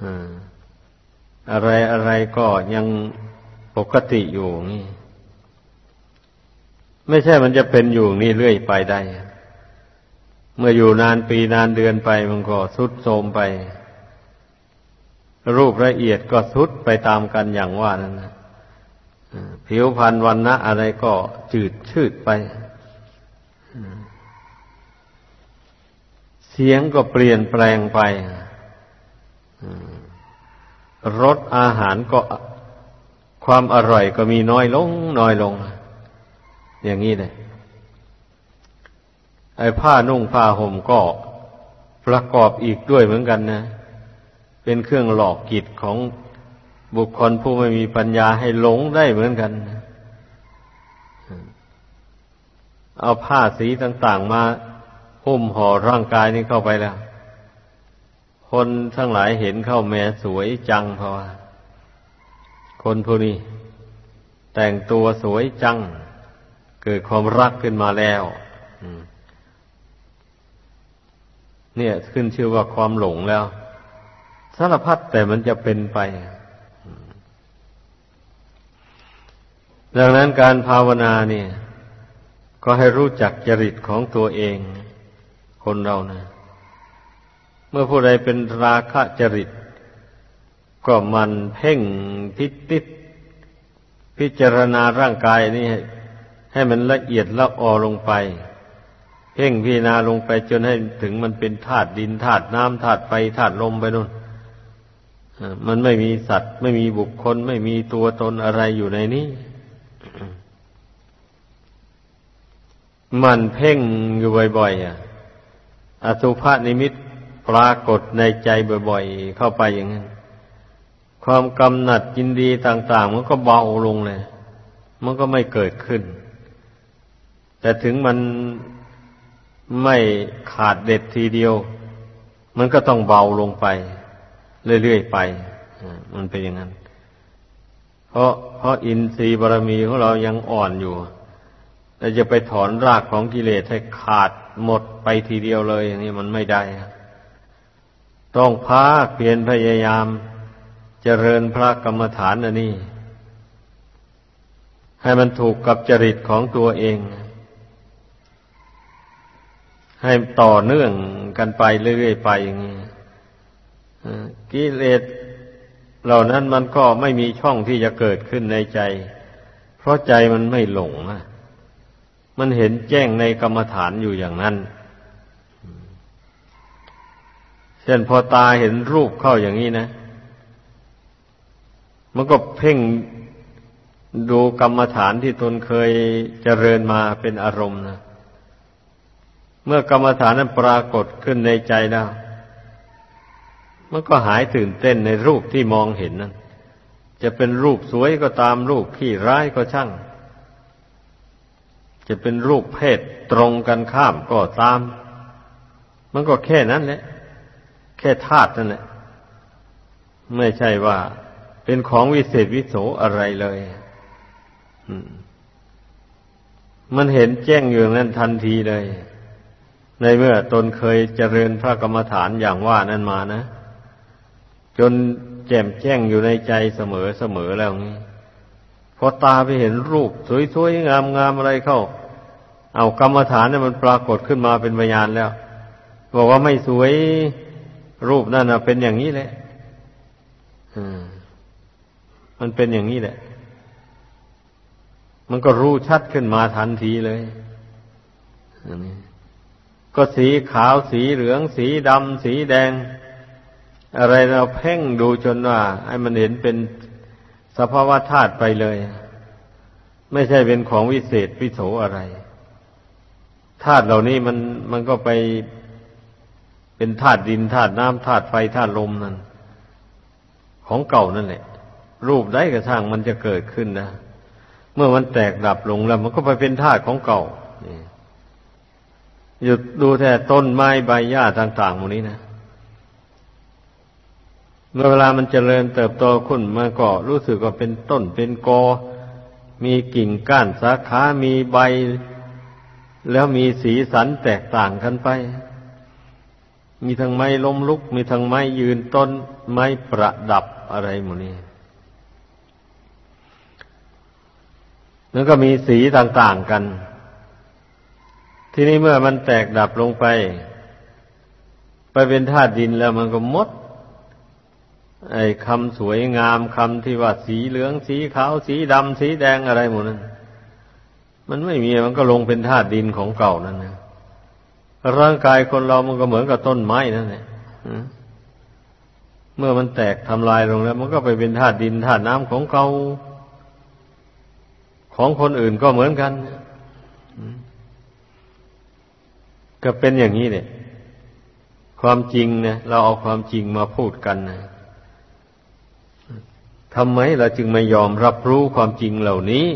อ่าอะไรอะไรก็ยังปกติอยู่นี่ ไม่ใช่มันจะเป็นอยู่นี่เรื่อยไปได้ เมื่ออยู่นานปีนานเดือนไปมันก็สุดโทมไป รูปละเอียดก็สุดไปตามกันอย่างว่านั้นนะผิวพรรณวันนะอะไรก็จืดชืดไป เสียงก็เปลี่ยนแปลงไปรสอาหารก็ความอร่อยก็มีน้อยลง น้อยลง อย่างนี้เลยไอ้ผ้านุ่งผ้าห่มก็ประกอบอีกด้วยเหมือนกันนะ เป็นเครื่องหลอกกิจของบุคคลผู้ไม่มีปัญญาให้หลงได้เหมือนกัน เอาผ้าสีต่าง ๆ มาหุ้มห่อร่างกายนี้เข้าไปแล้ว คนทั้งหลายเห็นเข้าแม่สวยจังเพราะว่าคนผู้นี้ แต่งตัวสวยจัง เกิดความรักขึ้นมาแล้วเนี่ยขึ้นชื่อว่าความหลงแล้ว สารพัดแต่มันจะเป็นไป ดังนั้นการภาวนาเนี่ย ก็ให้รู้จักจริตของตัวเอง คนเรานะ เมื่อผู้ใดเป็นราคะจริต ก็มันเพ่งพิติดพิจารณาร่างกายนี่ให้มันละเอียดละออลงไป เพ่งพิจารณาลงไปจนให้ถึงมันเป็นธาตุดินธาตุน้ำธาตุไฟธาตุลมไปนู่น มันไม่มีสัตว์ ไม่มีบุคคล ไม่มีตัวตนอะไรอยู่ในนี้ มันเพ่งอยู่บ่อยๆอะอสุภานิมิตปรากฏในใจบ่อยๆ เข้าไปอย่างนั้น ความกำหนัดยินดีต่าง ๆ มันก็เบาลงเลย มันก็ไม่เกิดขึ้น แต่ถึงมันไม่ขาดเด็ดทีเดียว มันก็ต้องเบาลงไป เรื่อยๆไปมันเป็นอย่างนั้น เพราะเพราะอินทรีย์บารมีของเรายังอ่อนอยู่เราจะไปถอนรากของกิเลสให้ขาดหมดไปทีเดียวเลยอย่างนี้มันไม่ได้ต้องพาเพียรพยายามเจริญพระกรรมฐานอันนี้ ให้มันถูกกับจริตของตัวเอง ให้ต่อเนื่องกันไปเรื่อยๆไปอย่างนี้ กิเลสเหล่านั้นมันก็ไม่มีช่องที่จะเกิดขึ้นในใจ เพราะใจมันไม่หลงอะมันเห็นแจ้งในกรรมฐานอยู่อย่างนั้น เช่นพอตาเห็นรูปเข้าอย่างนี้นะ มันก็เพ่งดูกรรมฐานที่ตนเคยเจริญมาเป็นอารมณ์นะ เมื่อกรรมฐานนั้นปรากฏขึ้นในใจแล้ว มันก็หายตื่นเต้นในรูปที่มองเห็นนั้น จะเป็นรูปสวยก็ตามรูปขี้ร้ายก็ช่าง จะเป็นรูปเพศตรงกันข้ามก็ตาม มันก็แค่นั้นแหละ แค่ธาตุนั่นแหละ ไม่ใช่ว่าเป็นของวิเศษวิโสอะไรเลยมันเห็นแจ้งอยู่นั้นทันทีเลย ในเมื่อตนเคยเจริญพระกรรมฐานอย่างว่านั้นมานะ จนแจ่มแจ้งอยู่ในใจเสมอเสมอแล้วนี้พอตาไปเห็นรูป สวยๆงามๆอะไรเข้า เอากรรมฐานเนี่ยมันปรากฏขึ้นมาเป็นพยานแล้ว บอกว่าไม่สวยรูปนั่นนะเป็นอย่างนี้แหละมันเป็นอย่างนี้แหละ มันก็รู้ชัดขึ้นมาทันทีเลยก็สีขาวสีเหลือง สีดำสีแดง อะไรเราเพ่งดูจนว่าให้มันเห็นเป็นสภาวะธาตุไปเลย ไม่ใช่เป็นของวิเศษวิโสอะไรธาตุเหล่านี้มันมันก็ไปเป็นธาตุดินธาตุน้ำธาตุไฟธาตุลมนั่นของเก่านั่นแหละ รูปได้กระทั่งมันจะเกิดขึ้นนะเมื่อมันแตกดับลงแล้ว มันก็ไปเป็นธาตุของเก่าหยุดดูแท่ต้นไม้ใบหญ้าต่างๆหมดนี้นะ เมื่อเวลามันเจริญเติบโตขึ้นมันก็รู้สึกว่าเป็นต้นเป็นกอ มีกิ่งก้านสาขามีใบ แล้วมีสีสันแตกต่างกันไป มีทั้งไม้ล้มลุก มีทั้งไม้ยืนต้น ไม้ประดับอะไรหมดนี้แล้วก็มีสีต่างๆกัน ทีนี้เมื่อมันแตกดับลงไป ไปเป็นธาตุดินแล้วมันก็มด ไอ้คำสวยงามคำที่ว่าสีเหลืองสีขาวสีดำสีแดงอะไรหมดนั้น มันไม่มีมันก็ลงเป็นธาตุดินของเก่านั่นนะร่างกายคนเรามันก็เหมือนกับต้นไม้นั่นแหละเมื่อมันแตกทำลายลงแล้ว มันก็ไปเป็นธาตุดินธาตุน้ำของเขาของคนอื่นก็เหมือนกันก็เป็นอย่างนี้เนี่ย ความจริงนี่ยเราเอาความจริงมาพูดกันนะ ทำไมเราจึงไม่ยอมรับรู้ความจริงเหล่านี้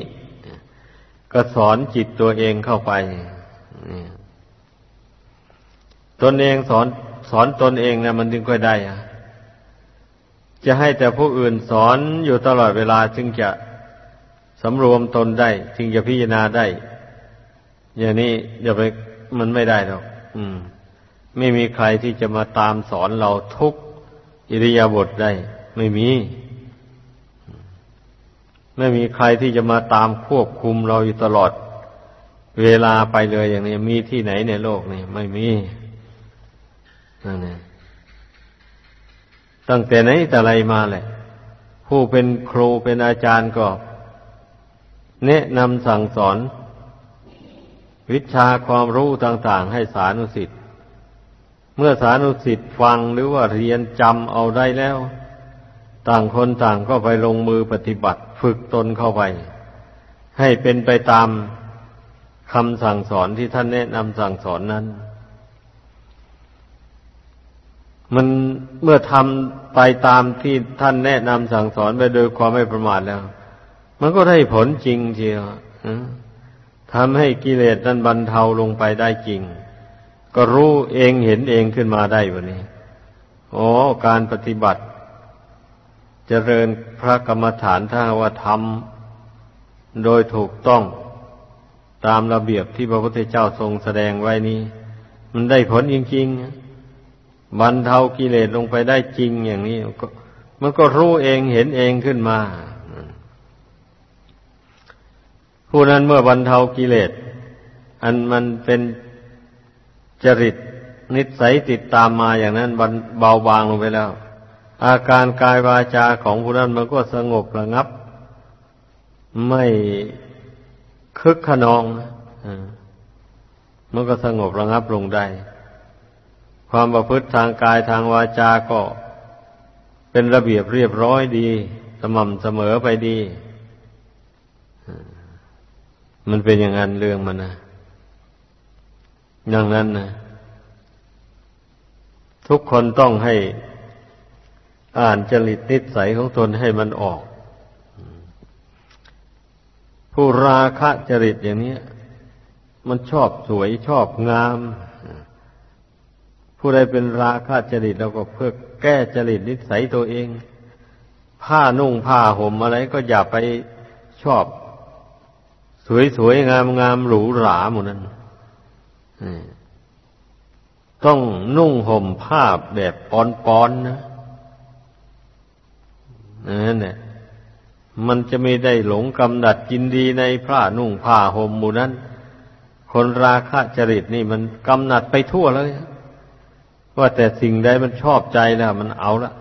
ก็สอนจิตตัวเองเข้าไปตนเองสอนสอนตนเองนะมันจึงค่อยได้อะจะให้แต่ผู้อื่นสอนอยู่ตลอดเวลาจึงจะสำรวมตนได้ จึงจะพิจารณาได้ อย่างนี้อย่าไปมันไม่ได้หรอกอืม ไม่มีใครที่จะมาตามสอนเราทุกอิริยาบถได้ ไม่มี ไม่มีใครที่จะมาตามควบคุมเราอยู่ตลอด เวลาไปเลยอย่างนี้มีที่ไหนในโลกนี้ไม่มีนั่นเองตั้งแต่ไหนแต่ไรมาแหละ ผู้เป็นครูเป็นอาจารย์ก็ แนะนำสั่งสอน วิชาความรู้ต่าง ๆ ให้สานุสิทธิ์เมื่อสานุสิทธิ์ฟังหรือว่าเรียนจำเอาได้แล้ว ต่างคนต่างก็ไปลงมือปฏิบัติฝึกตนเข้าไป ให้เป็นไปตามคำสั่งสอนที่ท่านแนะนำสั่งสอนนั้น มันเมื่อทำไปตามที่ท่านแนะนำสั่งสอนไปโดยความไม่ประมาทแล้ว มันก็ได้ผลจริงเชียวทำให้กิเลสนั้นบรรเทาลงไปได้จริง ก็รู้เองเห็นเองขึ้นมาได้วันนี้ อ๋อ การปฏิบัติ เจริญพระกรรมฐานถ้าว่าทำโดยถูกต้องตามระเบียบที่พระพุทธเจ้าทรงแสดงไว้นี้ มันได้ผลจริงๆบรรเทากิเลสลงไปได้จริงอย่างนี้มันก็รู้เองเห็นเองขึ้นมา ผู้นั้นเมื่อบรรเทากิเลสอันมันเป็นจริตนิสัยติดตามมาอย่างนั้นเบาบางลงไปแล้ว อาการกายวาจาของผู้นั้นมันก็สงบระงับ ไม่คึกขนองมันก็สงบระงับลงได้ ความประพฤติทางกายทางวาจาก็ เป็นระเบียบเรียบร้อยดี สม่ำเสมอไปดี มันเป็นอย่างนั้นเรื่องมันนะอย่างนั้นนะทุกคนต้องให้ อ่านจริตนิสัยของตนให้มันออก ผู้ราคะจริตอย่างนี้มันชอบสวยชอบงาม ผู้ใดเป็นราคะจริตเราก็เพื่อแก้จริตนิสัยตัวเอง ผ้านุ่งผ้าห่มอะไรก็อย่าไปชอบ สวยๆงามๆหรูหราหมดนั้นต้องนุ่งห่มผ้าแบบปอนๆนะ นั่นแหละมันจะไม่ได้หลงกำดัดจินดีในผ้านุ่งผ้าห่มหมู่นั้น คนราคะจริตนี่มันกำหนัดไปทั่วเลยว่าแต่สิ่งใดมันชอบใจแล้วมันเอาละ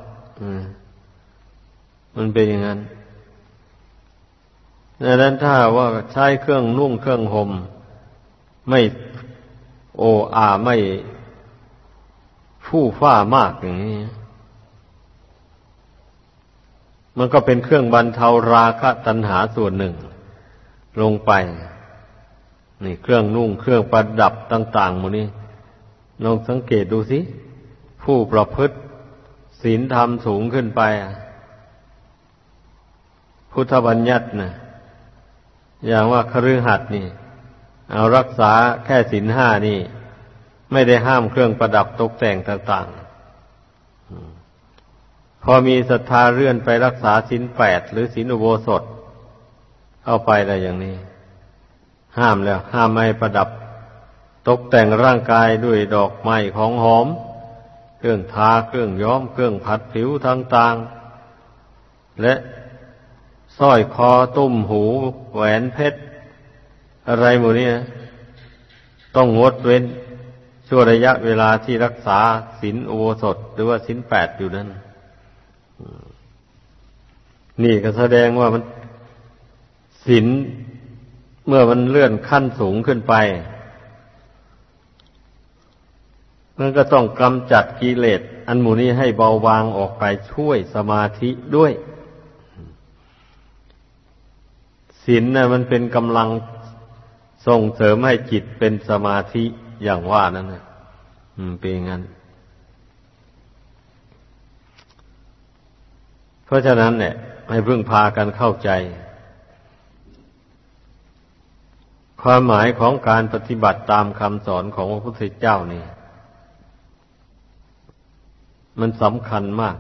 มันเป็นอย่างนั้นดังนั้นถ้าว่าใช้เครื่องนุ่งเครื่องห่มไม่โออาไม่ฟู่ฟ้ามากอย่างนี้ มันก็เป็นเครื่องบรรเทาราคะตัณหาส่วนหนึ่ง ลงไป นี่เครื่องนุ่งเครื่องประดับต่างๆหมดนี้ลองสังเกตดูสิ ผู้ประพฤติศีลธรรมสูงขึ้นไป พุทธบัญญัตินะอย่างว่าคฤหัสถ์นี่ เอารักษาแค่ศีลห้านี่ ไม่ได้ห้ามเครื่องประดับตกแต่งต่างๆ พอมีศรัทธาเลื่อนไปรักษาศีลแปดหรือศีลอุโบสถ เอาไปอะไรอย่างนี้ ห้ามแล้ว ห้ามไม่ประดับ ตกแต่งร่างกายด้วยดอกไม้ของหอม เครื่องทาเครื่องย้อม เครื่องผัดผิวต่างๆ และสร้อยคอตุ้มหูแหวนเพชร อะไรหมดนี้ต้องงดเว้นช่วระยะเวลาที่รักษาศีลอุโบสถ หรือว่าศีลแปดอยู่นั้น นี่ก็แสดงว่ามันศีลเมื่อมันเลื่อนขั้นสูงขึ้นไป มันก็ต้องกำจัดกิเลสอันหมู่นี้ให้เบาบางออกไปช่วยสมาธิด้วยศีลน่ะมันเป็นกำลังส่งเสริมให้จิตเป็นสมาธิอย่างว่านั่นนะอืมเป็นงั้น เพราะฉะนั้นเนี่ย ให้พึ่งพากันเข้าใจ ความหมายของการปฏิบัติตามคำสอนของพระพุทธเจ้านี่ มันสำคัญมาก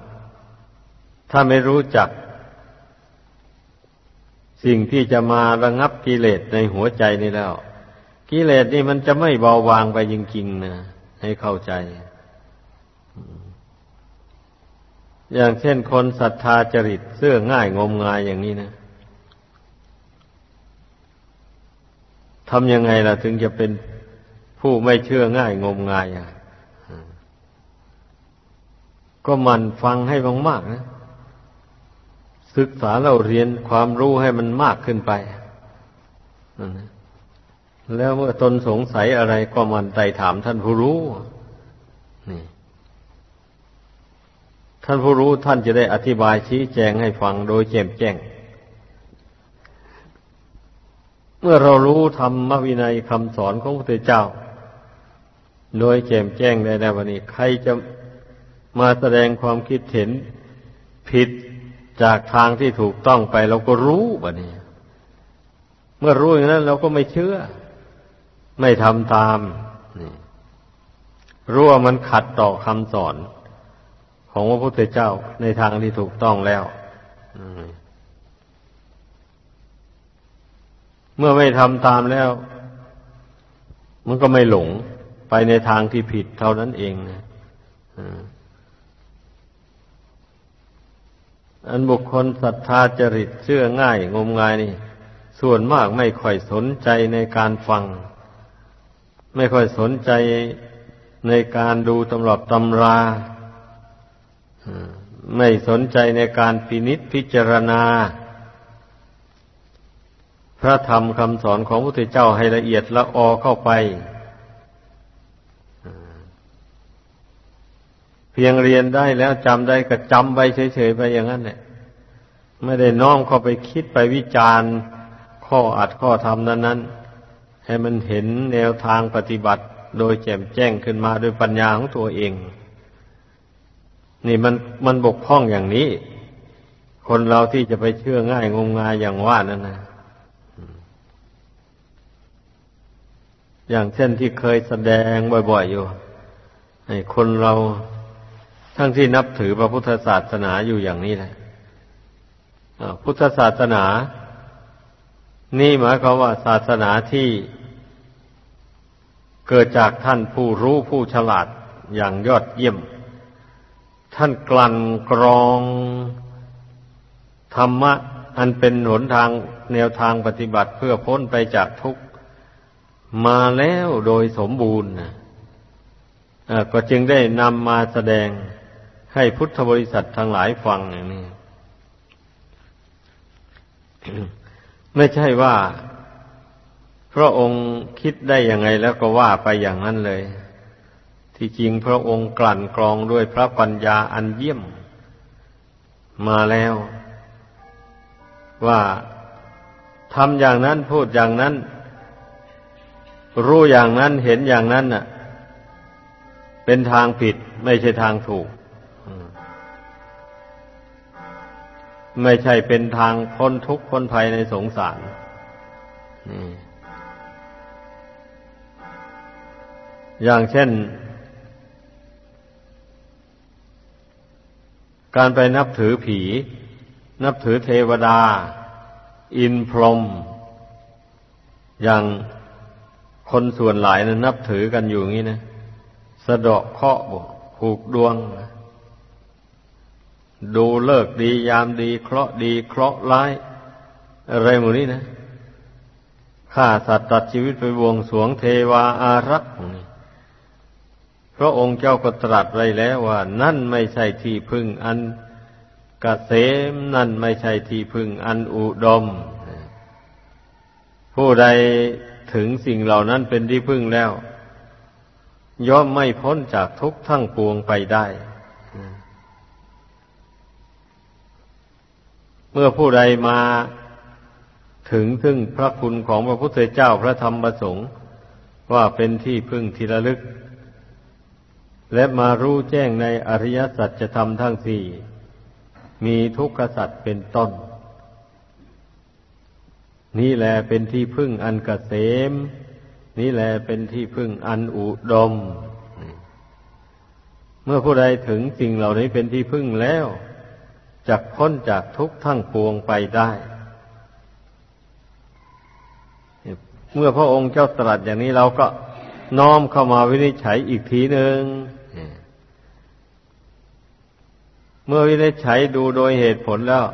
ถ้าไม่รู้จัก สิ่งที่จะมาระงับกิเลสในหัวใจนี่แล้ว กิเลสนี่มันจะไม่เบาบางไปจริงๆนะให้เข้าใจ อย่างเช่นคนศรัทธาจริตเสื้อง่ายงมงายอย่างนี้นะทำยังไงล่ะ ถึงจะเป็นผู้ไม่เชื่อง่ายงมงายอะก็มันฟังให้มากๆนะ ศึกษาเราเรียนความรู้ให้มันมากขึ้นไปแล้วเมื่อตนสงสัยอะไรก็มันไต่ถามท่านผู้รู้นี่ ท่านผู้รู้ท่านจะได้อธิบายชี้แจงให้ฟังโดยแจ่มแจ้ง เมื่อเรารู้ธรรมวินัยคำสอนของพระพุทธเจ้า โดยแจ่มแจ้งได้แล้ววันนี้ ใครจะมาแสดงความคิดเห็นผิดจากทางที่ถูกต้องไปเราก็รู้บะนี้ เมื่อรู้อย่างนั้น เราก็ไม่เชื่อ ไม่ทำตามนี่รู้ว่ามันขัดต่อคำสอน ของพระพุทธเจ้าในทางที่ถูกต้องแล้วเมื่อไม่ทำตามแล้ว มันก็ไม่หลงไปในทางที่ผิดเท่านั้นเองนะอันบุคคลศรัทธาจริตเชื่อง่าย งมงายนี่ ส่วนมากไม่ค่อยสนใจในการฟัง ไม่ค่อยสนใจในการดูตำรับตำรา ไม่สนใจในการพินิษพิจารณา พระธรรมคำสอนของพระพุทธเจ้าให้ละเอียดละออเข้าไป เพียงเรียนได้แล้วจำได้ก็จำไปเฉยๆไปอย่างนั้นแหละไม่ได้น้อมเข้าไปคิดไปวิจารณ์ ข้ออัดข้อธรรมนั้นๆให้มันเห็นแนวทางปฏิบัติโดยแจ่มแจ้งขึ้นมาด้วยปัญญาของตัวเอง นี่มันมันบกพร่องอย่างนี้ คนเราที่จะไปเชื่อง่ายงมงายอย่างว่านั่นนะอย่างเช่นที่เคยแสดงบ่อยๆอยู่ให้คนเราทั้งที่นับถือพระพุทธศาสนาอยู่อย่างนี้แหละพุทธศาสนา นี่หมายความว่าศาสนาที่เกิดจากท่านผู้รู้ผู้ฉลาดอย่างยอดเยี่ยม ท่านกลั่นกรองธรรมะ อันเป็นหนทางแนวทางปฏิบัติเพื่อพ้นไปจากทุกข์มาแล้วโดยสมบูรณ์ก็จึงได้นำมาแสดงให้พุทธบริษัททั้งหลายฟังอย่างนี้ ไม่ใช่ว่า พระองค์คิดได้ยังไงแล้วก็ว่าไปอย่างนั้นเลย ที่จริงพระองค์กลั่นกรองด้วยพระปัญญาอันเยี่ยม มาแล้ว ว่าทำอย่างนั้นพูดอย่างนั้น รู้อย่างนั้นเห็นอย่างนั้นน่ะ เป็นทางผิดไม่ใช่ทางถูก ไม่ใช่เป็นทางพ้นทุกข์พ้นภัยในสงสารอย่างเช่น การไปนับถือผี นับถือเทวดา อินพรหมอย่างคนส่วนหลายนะนับถือกันอยู่งี้นะสะดอกเคาะผูกดวงนะดูเลิกดียามดี เคราะดีเคราะร้ายอะไรหมดนี้นะฆ่าสัตว์ตัดชีวิตไปวงสวงเทวาอารักษ์นี่ พระองค์เจ้าก็ตรัสไว้แล้วว่า นั่นไม่ใช่ที่พึ่งอันกเกษมนั่นไม่ใช่ที่พึ่งอันอุดม ผู้ใดถึงสิ่งเหล่านั้นเป็นที่พึ่งแล้ว ย่อมไม่พ้นจากทุกทั้งปวงไปได้ เมื่อผู้ใดมาถึงซึ่งพระคุณของพระพุทธเจ้าพระธรรมประสงค์ว่าเป็นที่พึ่งที่ระลึก และมารู้แจ้งในอริยสัจธรรมทั้งสี่ มีทุกขสัจเป็นต้น นี่แหละเป็นที่พึ่งอันกเกษม นี่แหละเป็นที่พึ่งอันอุดม เมื่อผู้ใดถึงสิ่งเหล่านี้เป็นที่พึ่งแล้วจะพ้นจากทุกข์ทั้งปวงไปได้ เมื่อพระองค์เจ้าตรัสอย่างนี้เราก็น้อมเข้ามาวินิจฉัยอีกทีหนึ่ง เมื่อวินิจฉัยดูโดยเหตุผลแล้ว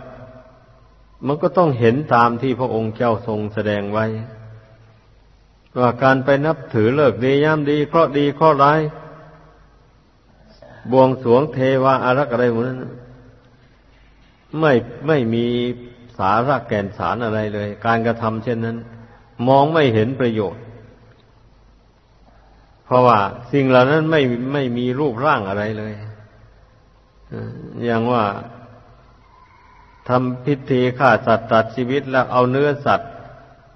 มันก็ต้องเห็นตามที่พระองค์เจ้าทรงแสดงไว้ ว่าการไปนับถือเลิกดีย่ำดีเคราะดีเคราะร้าย บวงสวงเทวาอารักษ์อะไรหมดนั้นไม่ไม่มีสาระแก่นสารอะไรเลย การกระทำเช่นนั้น มองไม่เห็นประโยชน์ เพราะว่าสิ่งเหล่านั้นไม่ไม่มีรูปร่างอะไรเลย อย่างว่าทำพิธีฆ่าสัตว์ตัดชีวิตแล้วเอาเนื้อสัตว์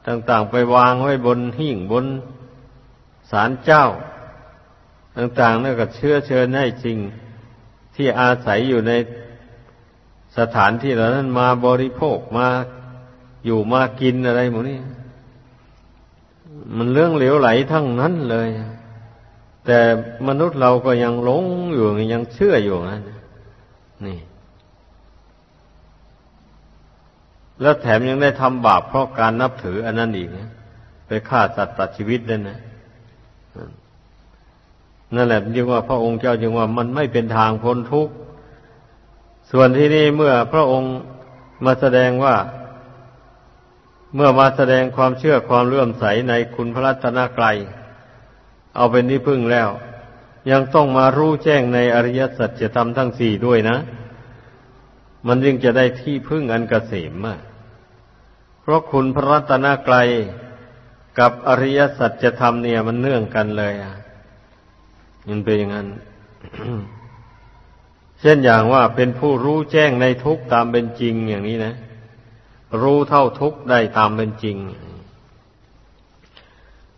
ต่าง ๆ ไปวางไว้บนหิ่งบนศาลเจ้า ต่างๆนั่นก็เชื่อเชิญให้จริงที่อาศัยอยู่ในสถานที่เหล่านั้นมาบริโภคมาอยู่มากินอะไรหมดนี่มันเรื่องเหลวไหลทั้งนั้นเลย แต่มนุษย์เราก็ยังหลงอยู่ยังเชื่ออยู่นั่น นี่ แล้วแถมยังได้ทำบาปเพราะการนับถืออันนั้นอีกนะไปฆ่าสัตว์ตัดชีวิตนั่นนะนั่นแหละจึงว่าพระองค์เจ้าจึงว่ามันไม่เป็นทางพ้นทุกข์ส่วนที่นี่เมื่อพระองค์มาแสดงว่า เมื่อมาแสดงความเชื่อความเลื่อมใสในคุณพระรัตนกรัยเอาเป็นที่พึ่งแล้ว ยังต้องมารู้แจ้งในอริยสัจธรรมทั้งสี่ด้วยนะ มันจึงจะได้ที่พึ่งอันกเกษมเพราะคุณพระรัตนกรัยกับอริยสัจธรรมเนี่ยมันเนื่องกันเลยอะมันเป็นอย่างนั้น เช่นอย่างว่าเป็นผู้รู้แจ้งในทุกตามเป็นจริงอย่างนี้นะ รู้เท่าทุกได้ตามเป็นจริง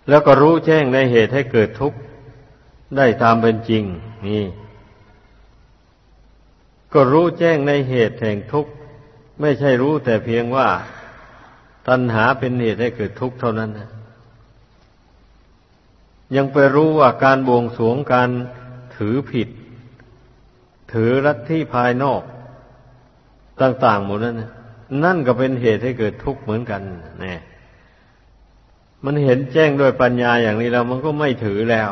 แล้วก็รู้แจ้งในเหตุให้เกิดทุกข์ ได้ตามเป็นจริง นี่ ก็รู้แจ้งในเหตุแห่งทุกข์ ไม่ใช่รู้แต่เพียงว่า ตัณหาเป็นเหตุให้เกิดทุกข์เท่านั้นนะยังไปรู้ว่าการบวงสวงการถือผิด ถือรัฐที่ภายนอก ต่างๆหมดนั้นนั่นก็เป็นเหตุให้เกิดทุกข์เหมือนกันเนี่ยมันเห็นแจ้งด้วยปัญญาอย่างนี้แล้ว มันก็ไม่ถือแล้ว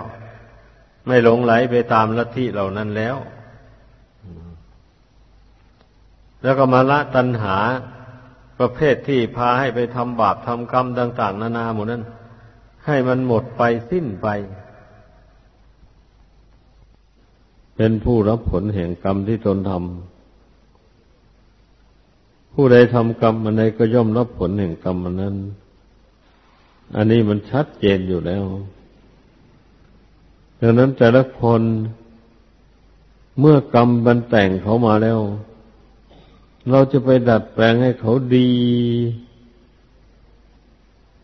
ไม่หลงไหลไปตามลัทธิเหล่านั้นแล้ว แล้วก็มาละตัณหาประเภทที่พาให้ไปทำบาปทำกรรมต่าง ๆ นานาหมดนั้น ให้มันหมดไปสิ้นไป เป็นผู้รับผลแห่งกรรมที่ตนทำผู้ใดทำกรรมมันใดก็ย่อมรับผลแห่งกรรมมันนั้น อันนี้มันชัดเจนอยู่แล้ว ดังนั้นแต่ละคนเมื่อกรรมบันแต่งเขามาแล้ว เราจะไปดัดแปลงให้เขาดี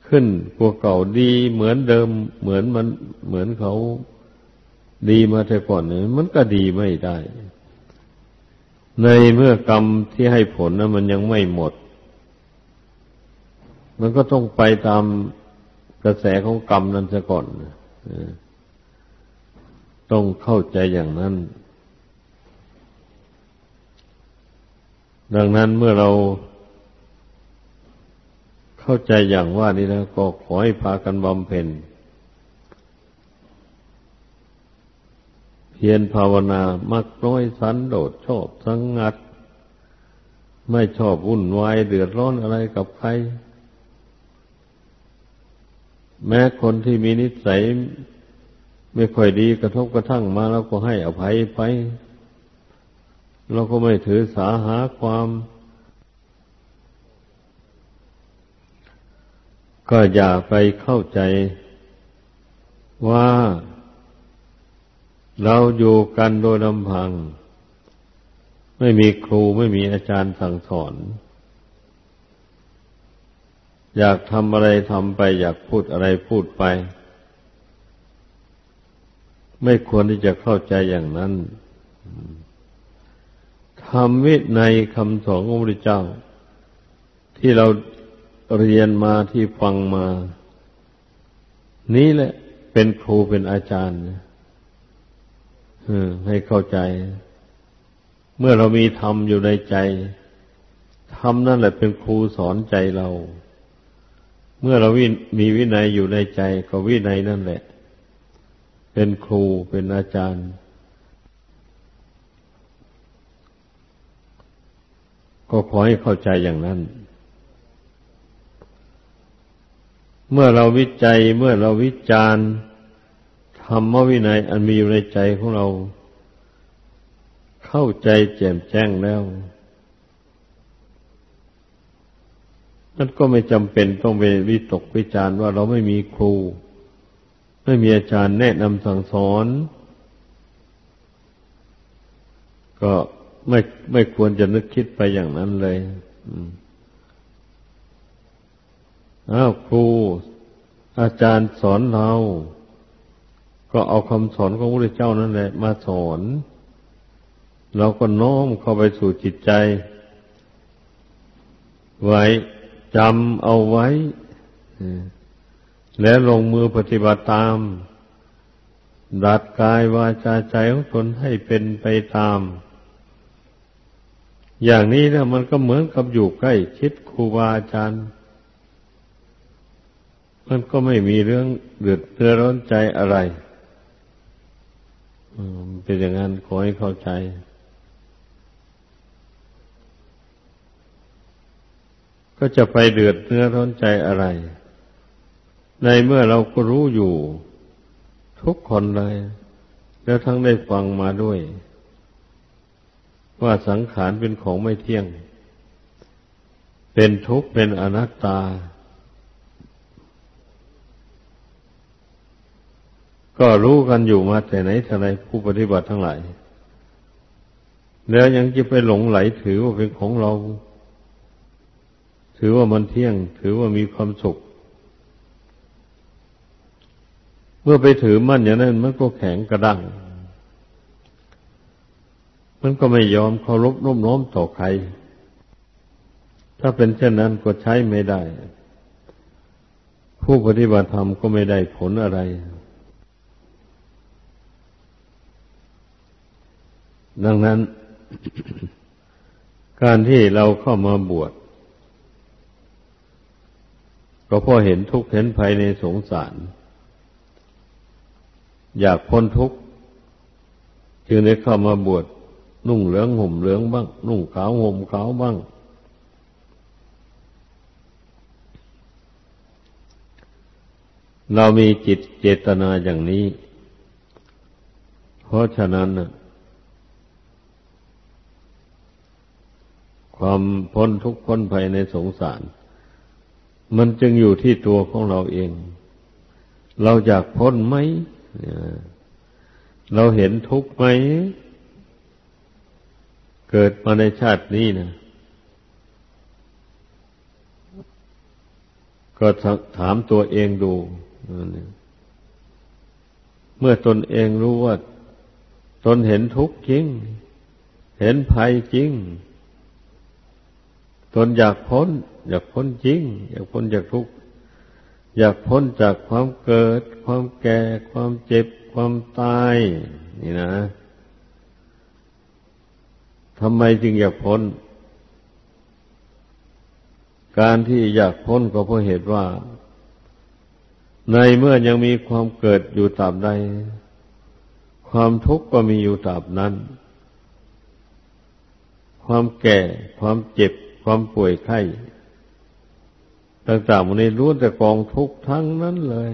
ขึ้นกว่าเก่าดีเหมือนเดิม เหมือนมัน เหมือนเขาดีมาแต่ก่อนเนี่ยมันก็ดีไม่ได้ ในเมื่อกรรมที่ให้ผลนะมันยังไม่หมด มันก็ต้องไปตามกระแสของกรรมนั้นซะก่อน ต้องเข้าใจอย่างนั้น ดังนั้นเมื่อเราเข้าใจอย่างว่านี้แล้วก็ขอให้พากันบำเพ็ญเพียรภาวนามักน้อยสันโดษชอบสังงัด ไม่ชอบวุ่นวายเดือดร้อนอะไรกับใคร แม้คนที่มีนิสัย ไม่ค่อยดีกระทบกระทั่งมาเราก็ให้อภัยไป เราก็ไม่ถือสาหาความ ก็อย่าไปเข้าใจว่า เราอยู่กันโดยลำพัง ไม่มีครูไม่มีอาจารย์สั่งสอนอยากทำอะไรทำไป อยากพูดอะไรพูดไป ไม่ควรที่จะเข้าใจอย่างนั้นทำวิในคำสอนของพระเจ้า ที่เราเรียนมาที่ฟังมา นี้แหละเป็นครูเป็นอาจารย์ให้เข้าใจ เมื่อเรามีธรรมอยู่ในใจธรรมนั่นแหละเป็นครูสอนใจเรา เมื่อเรามีวินัยอยู่ในใจก็วินัยนั่นแหละ เป็นครูเป็นอาจารย์ ก็ขอให้เข้าใจอย่างนั้น เมื่อเราวิจัยเมื่อเราวิจารณ์ธรรมวินัยอันมีอยู่ในใจของเรา เข้าใจแจ่มแจ้งแล้วนั่นก็ไม่จำเป็นต้องไปวิตกวิจารณ์ว่าเราไม่มีครู ไม่มีอาจารย์แนะนำสั่งสอน ก็ไม่ไม่ควรจะนึกคิดไปอย่างนั้นเลยอ้าวครู อาจารย์สอนเรา ก็เอาคำสอนของพระพุทธเจ้านั่นแหละ มาสอน เราก็น้อมเข้าไปสู่จิตใจ ไว้จำเอาไว้ และลงมือปฏิบัติตาม ดัดกายวาจาใจของตนให้เป็นไปตาม อย่างนี้นะมันก็เหมือนกับอยู่ใกล้ชิดครูบาอาจารย์ มันก็ไม่มีเรื่องเดือดเนื้อร้อนใจอะไรเป็นอย่างนั้นขอให้เข้าใจก็จะไปเดือดเนื้อร้อนใจอะไร ในเมื่อเราก็รู้อยู่ ทุกคนเลย แล้วทั้งได้ฟังมาด้วย ว่าสังขารเป็นของไม่เที่ยง เป็นทุกข์เป็นอนัตตา ก็รู้กันอยู่มาแต่ไหนแต่ไรผู้ปฏิบัติทั้งหลาย แล้วยังจะไปหลงไหลถือว่าเป็นของเรา ถือว่ามันเที่ยง ถือว่ามีความสุข เมื่อไปถือมั่นอย่างนั้นมันก็แข็งกระด้างมันก็ไม่ยอมเคารพน้มน้อมต่อใคร ถ้าเป็นเช่นนั้นก็ใช้ไม่ได้ ผู้ปฏิบัติธรรมก็ไม่ได้ผลอะไร ดังนั้น การที่เราเข้ามาบวชก็เพราะเห็นทุกข์เห็นภัยในสงสาร อยากพ้นทุกข์จึงได้เข้ามาบวชนุ่งเหลืองห่มเหลืองบ้าง นุ่งขาวห่มขาวบ้าง เรามีจิตเจตนาอย่างนี้ เพราะฉะนั้นความพ้นทุกข์พ้นภัยในสงสาร มันจึงอยู่ที่ตัวของเราเอง เราอยากพ้นไหม เราเห็นทุกข์ไหม เกิดมาในชาตินี้นะก็ถามตัวเองดูเมื่อตนเองรู้ว่า ตนเห็นทุกข์จริง เห็นภัยจริง ตนอยากพ้น อยากพ้นจริง อยากพ้นจากทุกข์ อยากพ้นจากความเกิด ความแก่ ความเจ็บ ความตาย นี่นะทำไมจึงอยากพ้น การที่อยากพ้นก็เพราะเหตุว่า ในเมื่อยังมีความเกิดอยู่ตราบใด ความทุกข์ก็มีอยู่ตราบนั้น ความแก่ ความเจ็บ ความป่วยไข้ ต่างๆมันนี้รู้แต่กองทุกข์ทั้งนั้นเลย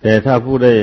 แต่ถ้าผู้ได้